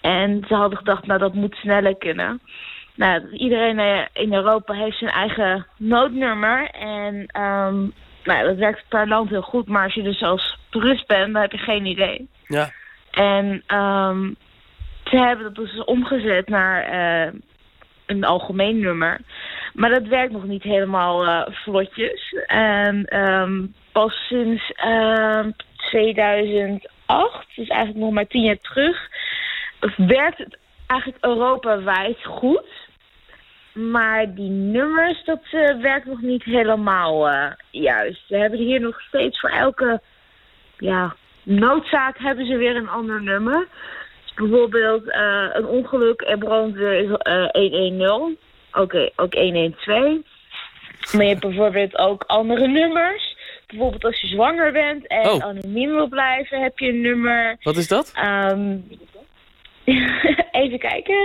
En ze hadden gedacht, nou dat moet sneller kunnen. Nou, iedereen eh, in Europa heeft zijn eigen noodnummer. En ehm, nou, dat werkt per land heel goed. Maar als je dus als toerist bent, dan heb je geen idee. Ja. En ehm, ze hebben dat dus omgezet naar eh, een algemeen nummer. Maar dat werkt nog niet helemaal eh, vlotjes. En ehm, pas sinds ehm, 2008, dus eigenlijk nog maar tien jaar terug, werkt het eigenlijk Europa-wijd goed. Maar die nummers, dat eh, werkt nog niet helemaal eh, juist. Ze hebben hier nog steeds voor elke ja, noodzaak hebben ze weer een ander nummer. Bijvoorbeeld eh, een ongeluk en brandweer is eh 110. Oké, ook 112. Maar je hebt bijvoorbeeld ook andere nummers. Bijvoorbeeld als je zwanger bent en Oh. anoniem wil blijven, heb je een nummer. Wat is dat? Ehm, even kijken.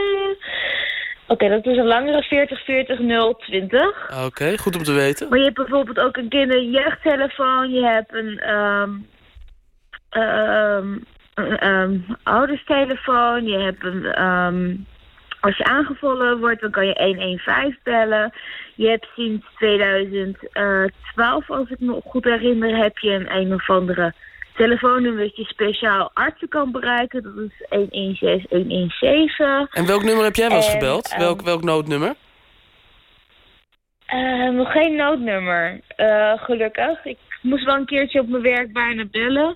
Oké, dat is een langere 40 40 020. Oké, goed om te weten. Maar je hebt bijvoorbeeld ook een kinderjeugdtelefoon. Je hebt een ehm een, ehm, ouderstelefoon. Je hebt een... ehm, als je aangevallen wordt, dan kan je 115 bellen. Je hebt sinds 2012, als ik me goed herinner, heb je een een of andere telefoonnummer dat je speciaal artsen kan bereiken. Dat is 116, 117. En welk nummer heb jij wel eens En, gebeld? ehm, welk, welk noodnummer? Nog geen noodnummer, eh, gelukkig. Ik moest wel een keertje op mijn werk bijna bellen.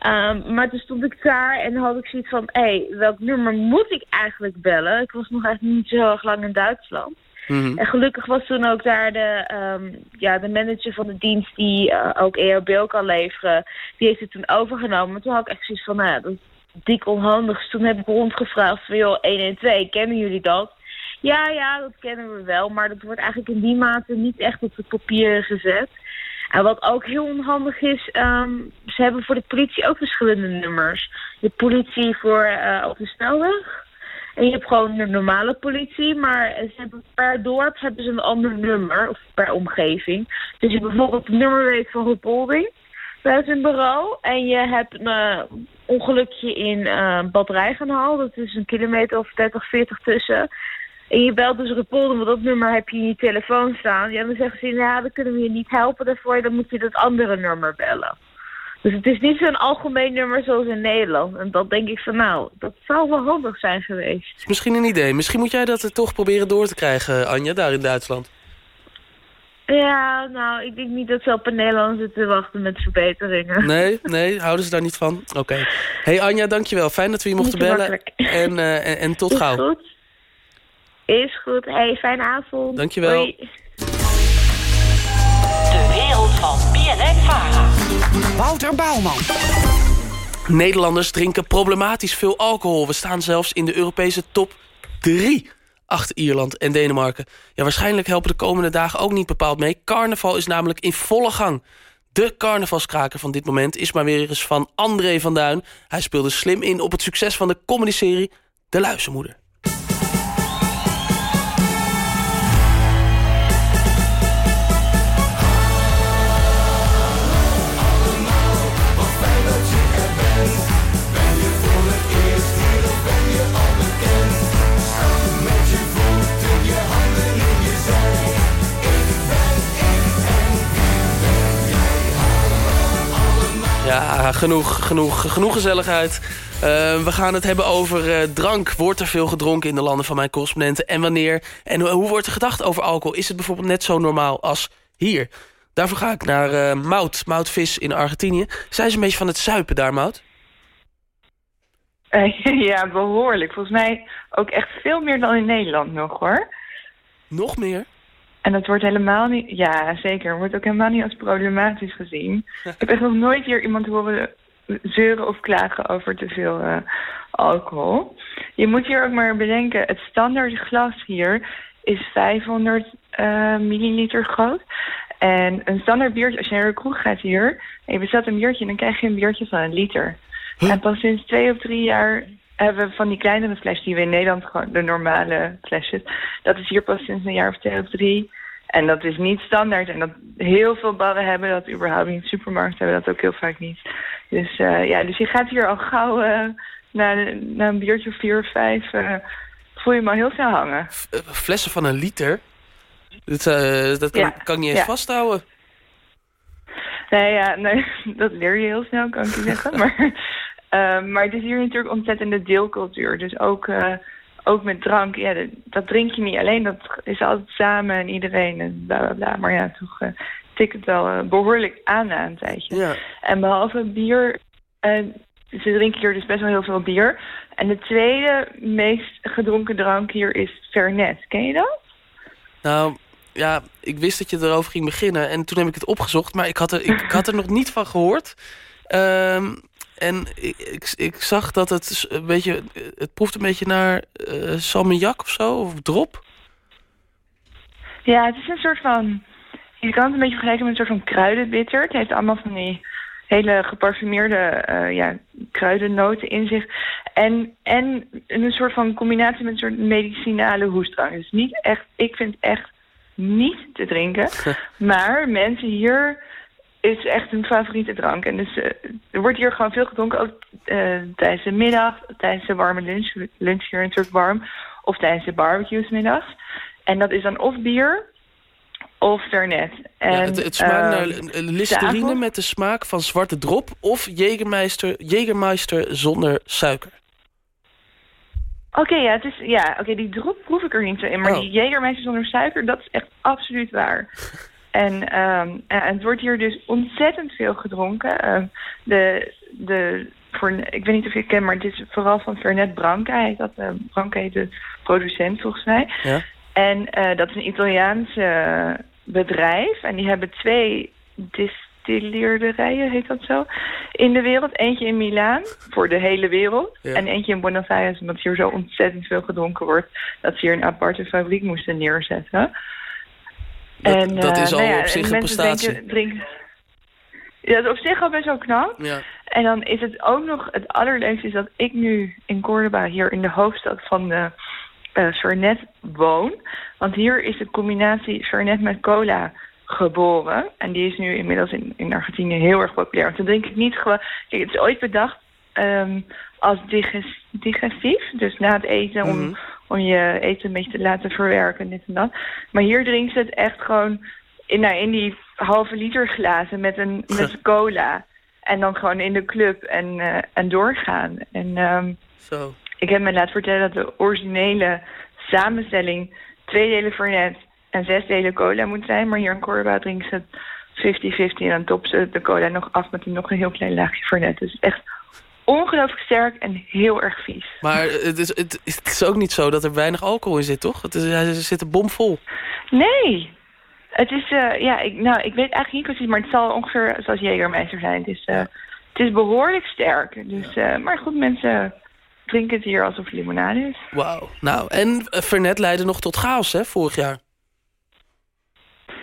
Ehm, maar toen stond ik daar en had ik zoiets van... hé, hey, welk nummer moet ik eigenlijk bellen? Ik was nog eigenlijk niet zo heel erg lang in Duitsland. Mhm. En gelukkig was toen ook daar de, ehm, ja, de manager van de dienst die eh, ook EHBO kan leveren. Die heeft het toen overgenomen. Maar toen had ik echt zoiets van, nou ja, dat is dik onhandig. Dus toen heb ik rondgevraagd van, joh, 112, kennen jullie dat? Ja, ja, dat kennen we wel. Maar dat wordt eigenlijk in die mate niet echt op het papier gezet. En wat ook heel onhandig is, ehm, ze hebben voor de politie ook verschillende nummers. Hebt politie voor eh, op de snelweg. En je hebt gewoon de normale politie, maar ze hebben per dorp hebben ze een ander nummer, of per omgeving. Dus je bijvoorbeeld het nummer weet van Rupolding, bij hun bureau. En je hebt een eh, ongelukje in eh Bad Rijgenhal, dat is een kilometer of 30, 40 tussen. En je belt dus Rupolding, want dat nummer heb je in je telefoon staan. Ja, dan zeggen ze, ja, dan kunnen we je niet helpen daarvoor, dan moet je dat andere nummer bellen. Dus het is niet zo'n algemeen nummer zoals in Nederland. En dat denk ik van, nou, dat zou wel handig zijn geweest. is misschien een idee. Misschien moet jij dat er toch proberen door te krijgen, Anja, daar in Duitsland. Ja, nou, ik denk niet dat ze op een Nederland zitten te wachten met verbeteringen. Nee, nee, houden ze daar niet van? Oké. hey Anja, dankjewel. Fijn dat we je mochten bellen. En, eh, en, en tot gauw. goed. Is goed. Hey, fijne avond. Dankjewel. Hoi. De wereld van BNN Vara. Wouter Bouwman. Nederlanders drinken problematisch veel alcohol. We staan zelfs in de Europese top 3 achter Ierland en Denemarken. Ja, waarschijnlijk helpen de komende dagen ook niet bepaald mee. Carnaval is namelijk in volle gang. De carnavalskraker van dit moment is maar weer eens van André van Duin. Hij speelde slim in op het succes van de comedyserie De Luizenmoeder. Ja, genoeg, genoeg, genoeg gezelligheid. Eh, we gaan het hebben over eh, drank. Wordt er veel gedronken in de landen van mijn correspondenten? En wanneer? En hoe wordt er gedacht over alcohol? Is het bijvoorbeeld net zo normaal als hier? Daarvoor ga ik naar eh Mout, Mout Vis in Argentinië. Zijn ze een beetje van het zuipen daar, Mout? Ja, behoorlijk. Volgens mij ook echt veel meer dan in Nederland nog, hoor. Nog meer? En dat wordt helemaal niet... Ja, zeker. Wordt ook helemaal niet als problematisch gezien. Ik heb echt nog nooit hier iemand horen zeuren of klagen over te veel eh, alcohol. Je moet hier ook maar bedenken, het standaard glas hier is 500 eh, milliliter groot. En een standaard biertje, als je naar de kroeg gaat hier... en je bestelt een biertje, dan krijg je een biertje van een liter. En pas sinds twee of drie jaar hebben van die kleinere flesjes... die we in Nederland gewoon de normale flesjes... dat is hier pas sinds een jaar of twee of drie... En dat is niet standaard. En dat heel veel barren hebben dat überhaupt niet. Supermarkten hebben dat ook heel vaak niet. Dus, eh, ja, dus je gaat hier al gauw eh, na, na een biertje of vier of vijf eh, voel je me al heel snel hangen. Flessen van een liter? Dat, dat kan, Ja, kan ik niet eens ja. vasthouden. Nee, ja, nee, dat leer je heel snel, kan ik je zeggen. Maar, eh, maar het is hier natuurlijk ontzettende deelcultuur. Dus ook, eh, ook met drank, ja, dat, dat drink je niet alleen. Dat is altijd samen en iedereen en bla bla bla. Maar ja, toch uh, tikt het wel eh, behoorlijk aan na een tijdje. Ja. En behalve bier, eh, ze drinken hier dus best wel heel veel bier. En de tweede meest gedronken drank hier is Fernet. Ken je dat? Nou, ja, ik wist dat je erover ging beginnen. En toen heb ik het opgezocht, maar ik had er, ik, ik had er nog niet van gehoord. Ehm, en ik, ik, ik zag dat het een beetje... Het proeft een beetje naar eh salmiak of zo, of drop. Ja, het is een soort van... Je kan het een beetje vergelijken met een soort van kruidenbitter. Het heeft allemaal van die hele geparfumeerde eh, ja, kruidennoten in zich. En, en een soort van combinatie met een soort medicinale hoestdrank. Dus niet echt, ik vind het echt niet te drinken. maar mensen hier is echt hun favoriete drank. En dus eh, er wordt hier gewoon veel gedronken. Ook eh, tijdens de middag, tijdens de warme lunch. Lunch hier natuurlijk warm. Of tijdens de barbecues middags. En dat is dan of bier of Fernet. En, ja, het, het smaakt naar eh, Listerine met de smaak van zwarte drop... of Jägermeister, Jägermeister zonder suiker. Oké, ja, het is, ja, oké, die drop proef ik er niet zo in. Maar Oh. die Jägermeister zonder suiker, dat is echt absoluut waar. en, ehm, en het wordt hier dus ontzettend veel gedronken. Ehm, de, de, voor, ik weet niet of je het kent, maar het is vooral van Fernet Branca. Heet dat, eh, Branca heet de producent volgens mij. Ja. En eh, dat is een Italiaans bedrijf. En die hebben twee distilleerderijen, heet dat zo, in de wereld. Eentje in Milaan, voor de hele wereld. Ja. En eentje in Buenos Aires, omdat hier zo ontzettend veel gedronken wordt... dat ze hier een aparte fabriek moesten neerzetten. Dat, dat eh, is al nou ja, op zich een prestatie. Ja, dat is op zich al best wel knap. Ja. En dan is het ook nog, het allerleukste is dat ik nu in Córdoba, hier in de hoofdstad van de eh Fernet woon. Want hier is de combinatie Fernet met cola geboren. En die is nu inmiddels in, in Argentinië heel erg populair. Want dan drink ik niet gewoon... Kijk, het is ooit bedacht ehm, als diges- digestief. Dus na het eten om, Mhm. om je eten een beetje te laten verwerken, dit en dat. Maar hier drinken ze het echt gewoon in, nou, in die halve liter glazen met een met cola. En dan gewoon in de club en, eh, en doorgaan. En ehm, Zo. ik heb me laten vertellen dat de originele samenstelling twee delen Fernet en zes delen cola moet zijn. Maar hier in Corba drinken ze het 50-50 en dan toppen ze de cola nog af met nog een heel klein laagje Fernet. Dus echt ongelooflijk sterk en heel erg vies. Maar het is, het, het is ook niet zo dat er weinig alcohol in zit, toch? Het is, hij zit er bomvol. Nee, het is, eh, ja, ik, nou, ik weet eigenlijk niet precies, maar het zal ongeveer zoals Jägermeister zijn. Het is, eh, het is behoorlijk sterk. Dus, eh, maar goed, mensen drinken het hier alsof het limonade is. Wauw. Nou, en Fernet leidde nog tot chaos, hè, vorig jaar.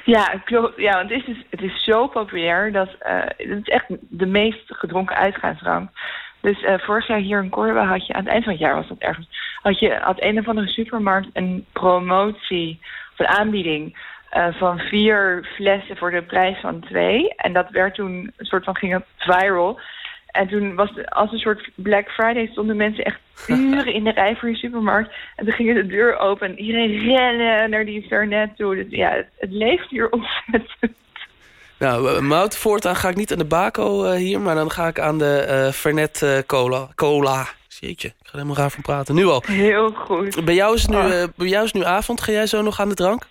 Ja, klopt. Ja, want het is, dus, het is zo populair dat het is echt de meest gedronken uitgaansdrank. Dus eh, vorig jaar hier in Corba had je, aan het eind van het jaar was dat ergens, had je had een of andere supermarkt een promotie of een aanbieding eh, van vier flessen voor de prijs van twee. En dat werd toen een soort van ging het viral. En toen was het als een soort Black Friday stonden mensen echt uren in de rij voor je supermarkt. En toen ging de deur open en iedereen rennen naar die Fernet toe. Dus ja, het, het leeft hier ontzettend. Nou, eh, Mout, voortaan ga ik niet aan de bako eh, hier... maar dan ga ik aan de eh, Fernet eh, cola. Cola. Jeetje, ik ga er helemaal raar van praten. Nu al. Heel goed. Bij jou is het nu, Ah. eh, bij jou is nu avond. Ga jij zo nog aan de drank?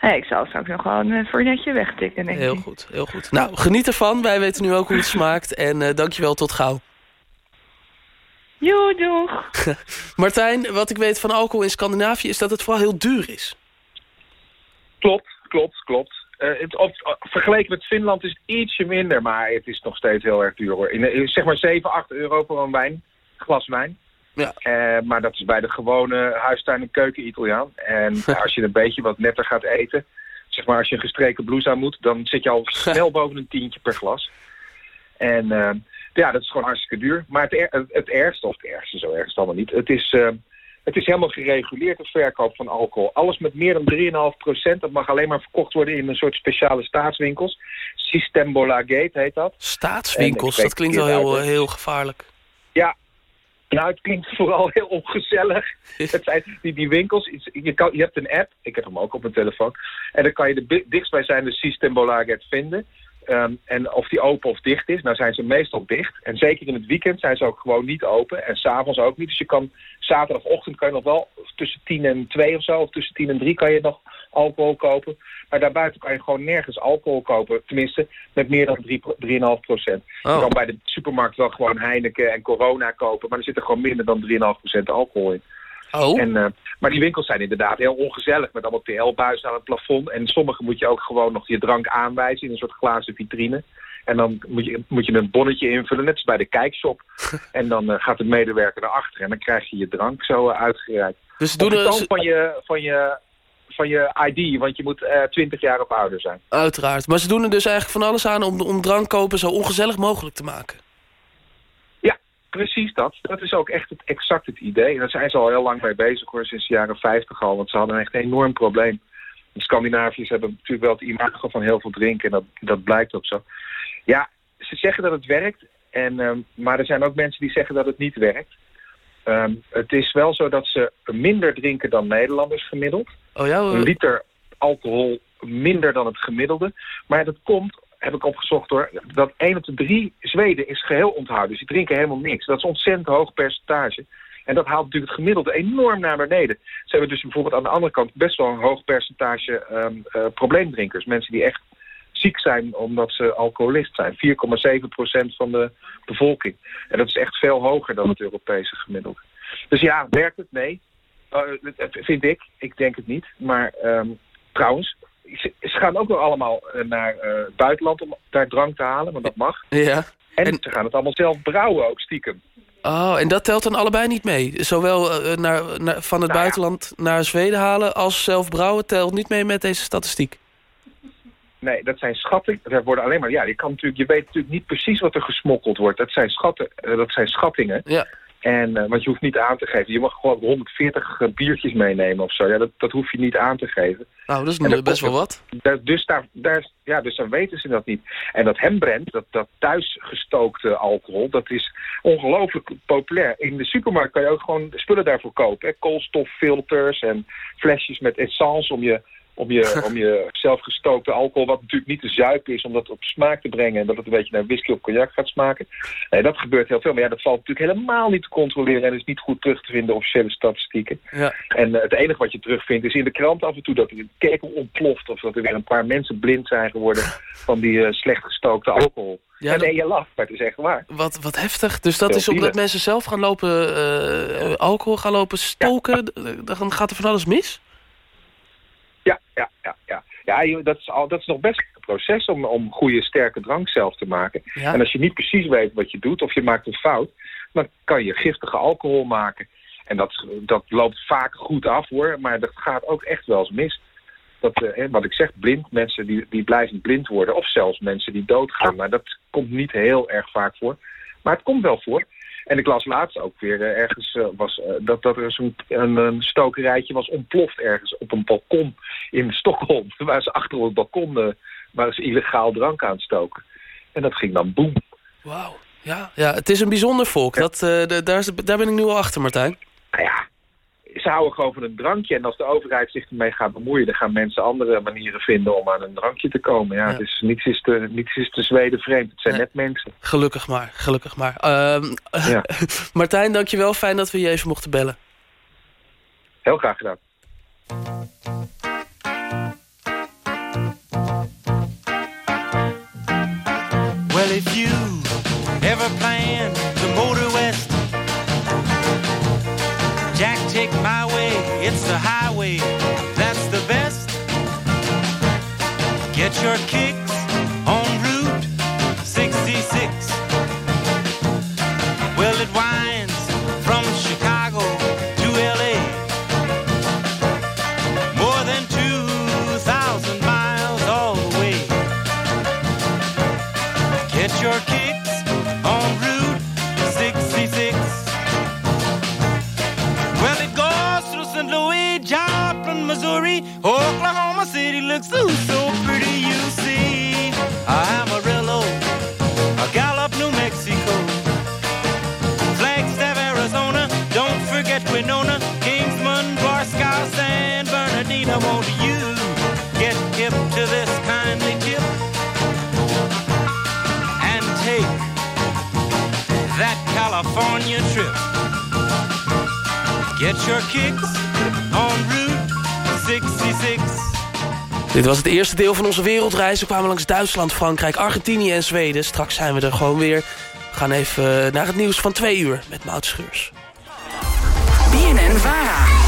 Ja, ik zal straks nog wel een Fernetje wegtikken, denk Heel ik. goed, heel goed. Nou, geniet ervan. Wij weten nu ook hoe het smaakt. En eh dankjewel, tot gauw. Joe, doeg. Martijn, wat ik weet van alcohol in Scandinavië... is dat het vooral heel duur is. Klopt, klopt, klopt. Eh, het, op, vergeleken met Finland is het ietsje minder, maar het is nog steeds heel erg duur hoor. In, in, zeg maar 7, 8 euro voor een wijn, glas wijn. Ja. Eh, maar dat is bij de gewone huistuin- en keuken-Italiaan. En als je een beetje wat netter gaat eten, zeg maar als je een gestreken blouse aan moet, dan zit je al snel boven een tientje per glas. En eh, ja, dat is gewoon hartstikke duur. Maar het, er- het, ergste, of het ergste, zo erg is het allemaal niet. Het is, eh, het is helemaal gereguleerd, de verkoop van alcohol. Alles met meer dan 3,5% dat mag alleen maar verkocht worden in een soort speciale staatswinkels. Systembola Gate heet dat. Staatswinkels, dat klinkt wel heel, uit, eh, heel gevaarlijk. Ja, nou, het klinkt vooral heel ongezellig. Het zijn die, die winkels, je, kan, je hebt een app, ik heb hem ook op mijn telefoon. En dan kan je de bi- dichtstbijzijnde systembolaget vinden. Ehm, en of die open of dicht is, nou zijn ze meestal dicht. En zeker in het weekend zijn ze ook gewoon niet open. En s'avonds ook niet. Dus je kan zaterdagochtend kan je nog wel tussen 10 en 2 of zo, of tussen 10 en 3 kan je nog alcohol kopen. Maar daarbuiten kan je gewoon nergens alcohol kopen. Tenminste, met meer dan 3 pro- 3,5 procent. Oh. Je kan bij de supermarkt wel gewoon Heineken en Corona kopen. Maar er zit er gewoon minder dan 3,5 procent alcohol in. Oh. En, eh, maar die winkels zijn inderdaad heel ongezellig. Met allemaal TL-buizen aan het plafond. En sommige moet je ook gewoon nog je drank aanwijzen in een soort glazen vitrine. En dan moet je, moet je een bonnetje invullen, net als bij de kijkshop. en dan eh, gaat de medewerker naar achter en dan krijg je je drank zo eh, uitgereikt. Dus Op doen de toon van je, van, je, van je ID, want je moet eh 20 jaar of ouder zijn. Uiteraard. Maar ze doen er dus eigenlijk van alles aan om, om drank kopen zo ongezellig mogelijk te maken. Precies dat. Dat is ook echt het, exact het idee. En daar zijn ze al heel lang mee bezig hoor, sinds de jaren 50 al. Want ze hadden echt een enorm probleem. De Scandinaviërs hebben natuurlijk wel het imago van heel veel drinken. En dat, dat blijkt ook zo. Ja, ze zeggen dat het werkt. En, ehm, maar er zijn ook mensen die zeggen dat het niet werkt. Ehm, het is wel zo dat ze minder drinken dan Nederlanders gemiddeld. Oh ja? Een liter alcohol minder dan het gemiddelde. Maar dat komt, heb ik opgezocht hoor, dat 1 op de 3 Zweden is geheel onthouden. Dus die drinken helemaal niks. Dat is een ontzettend hoog percentage. En dat haalt natuurlijk het gemiddelde enorm naar beneden. Ze hebben dus bijvoorbeeld aan de andere kant best wel een hoog percentage ehm, eh, probleemdrinkers. Mensen die echt ziek zijn omdat ze alcoholist zijn. 4,7% van de bevolking. En dat is echt veel hoger dan het Europese gemiddelde. Dus ja, werkt het? Nee. Eh, dat vind ik. Ik denk het niet. Maar ehm, trouwens, ze, ze gaan ook nog allemaal eh, naar eh, het buitenland om daar drank te halen, want dat mag. Ja. En, ze gaan het allemaal zelf brouwen ook, stiekem. Oh, en dat telt dan allebei niet mee? Zowel eh, naar, naar, van het buitenland naar Zweden halen als zelf brouwen telt niet mee met deze statistiek? Nee, dat zijn schattingen. Er worden alleen maar. Ja, je, kan natuurlijk, je weet natuurlijk niet precies wat er gesmokkeld wordt. Dat zijn, schatten, dat zijn schattingen. Ja. En, eh, want je hoeft niet aan te geven. Je mag gewoon 140 biertjes meenemen of zo. Ja, dat, dat hoef je niet aan te geven. Nou, dat is dat best wel wat. Daar, dus, daar, daar, ja, dus dan weten ze dat niet. En dat hembrand, dat, dat thuisgestookte alcohol, dat is ongelooflijk populair. In de supermarkt kan je ook gewoon spullen daarvoor kopen. Hè? Koolstoffilters en flesjes met essence om je, om je, om je zelfgestookte alcohol, wat natuurlijk niet te zuipen is, om dat op smaak te brengen en dat het een beetje naar whisky of cognac gaat smaken. Nee, dat gebeurt heel veel. Maar ja, dat valt natuurlijk helemaal niet te controleren en is niet goed terug te vinden in officiële statistieken. Ja. En eh, het enige wat je terugvindt is in de krant af en toe dat er een ketel ontploft. Of dat er weer een paar mensen blind zijn geworden van die eh, slecht gestookte alcohol. Ja, nee, je lacht, maar het is echt waar. Wat, wat heftig. Dus dat is omdat mensen zelf gaan lopen eh, alcohol gaan lopen stoken. Dan gaat er van alles mis? Ja, ja, ja, ja. Dat is, al, dat is nog best een proces om, om goede, sterke drank zelf te maken. Ja. En als je niet precies weet wat je doet of je maakt een fout, dan kan je giftige alcohol maken. En dat, dat loopt vaak goed af hoor, maar dat gaat ook echt wel eens mis. Dat, eh, hè, wat ik zeg, blind mensen die, die blijven blind worden. Of zelfs mensen die doodgaan. Maar dat komt niet heel erg vaak voor. Maar het komt wel voor. En ik las laatst ook weer eh, ergens eh, was, eh, dat, dat er zo'n een, een stokerijtje was ontploft ergens op een balkon in Stockholm. Waar ze achter op het balkon waren ze illegaal drank aan stoken. En dat ging dan boem. Wauw. Ja, ja, het is een bijzonder volk. Dat, daar, is- daar ben ik nu al achter, Martijn. Ja, ze houden gewoon van een drankje. En als de overheid zich ermee gaat bemoeien... dan gaan mensen andere manieren vinden om aan een drankje te komen. Ja, Het is, niets, is te, niets is te Zweden vreemd. Het zijn net mensen. Gelukkig maar, gelukkig maar. Ehm, Ja. Martijn, dankjewel. Fijn dat we je even mochten bellen. Heel graag gedaan. Well, if you ever plan It's the highway that's the best. Get your kicks looks so, so pretty, you see. Amarillo, Gallup, New Mexico, Flagstaff, Arizona. Don't forget Winona, Kingsman, Barstow, San Bernardino. Won't you get hip to this kindly tip? And take that California trip. Get your kicks Dit was het eerste deel van onze wereldreis. We kwamen langs Duitsland, Frankrijk, Argentinië en Zweden. Straks zijn we er gewoon weer. We gaan even naar het nieuws van twee uur met Maud Scheurs. BNN Vara.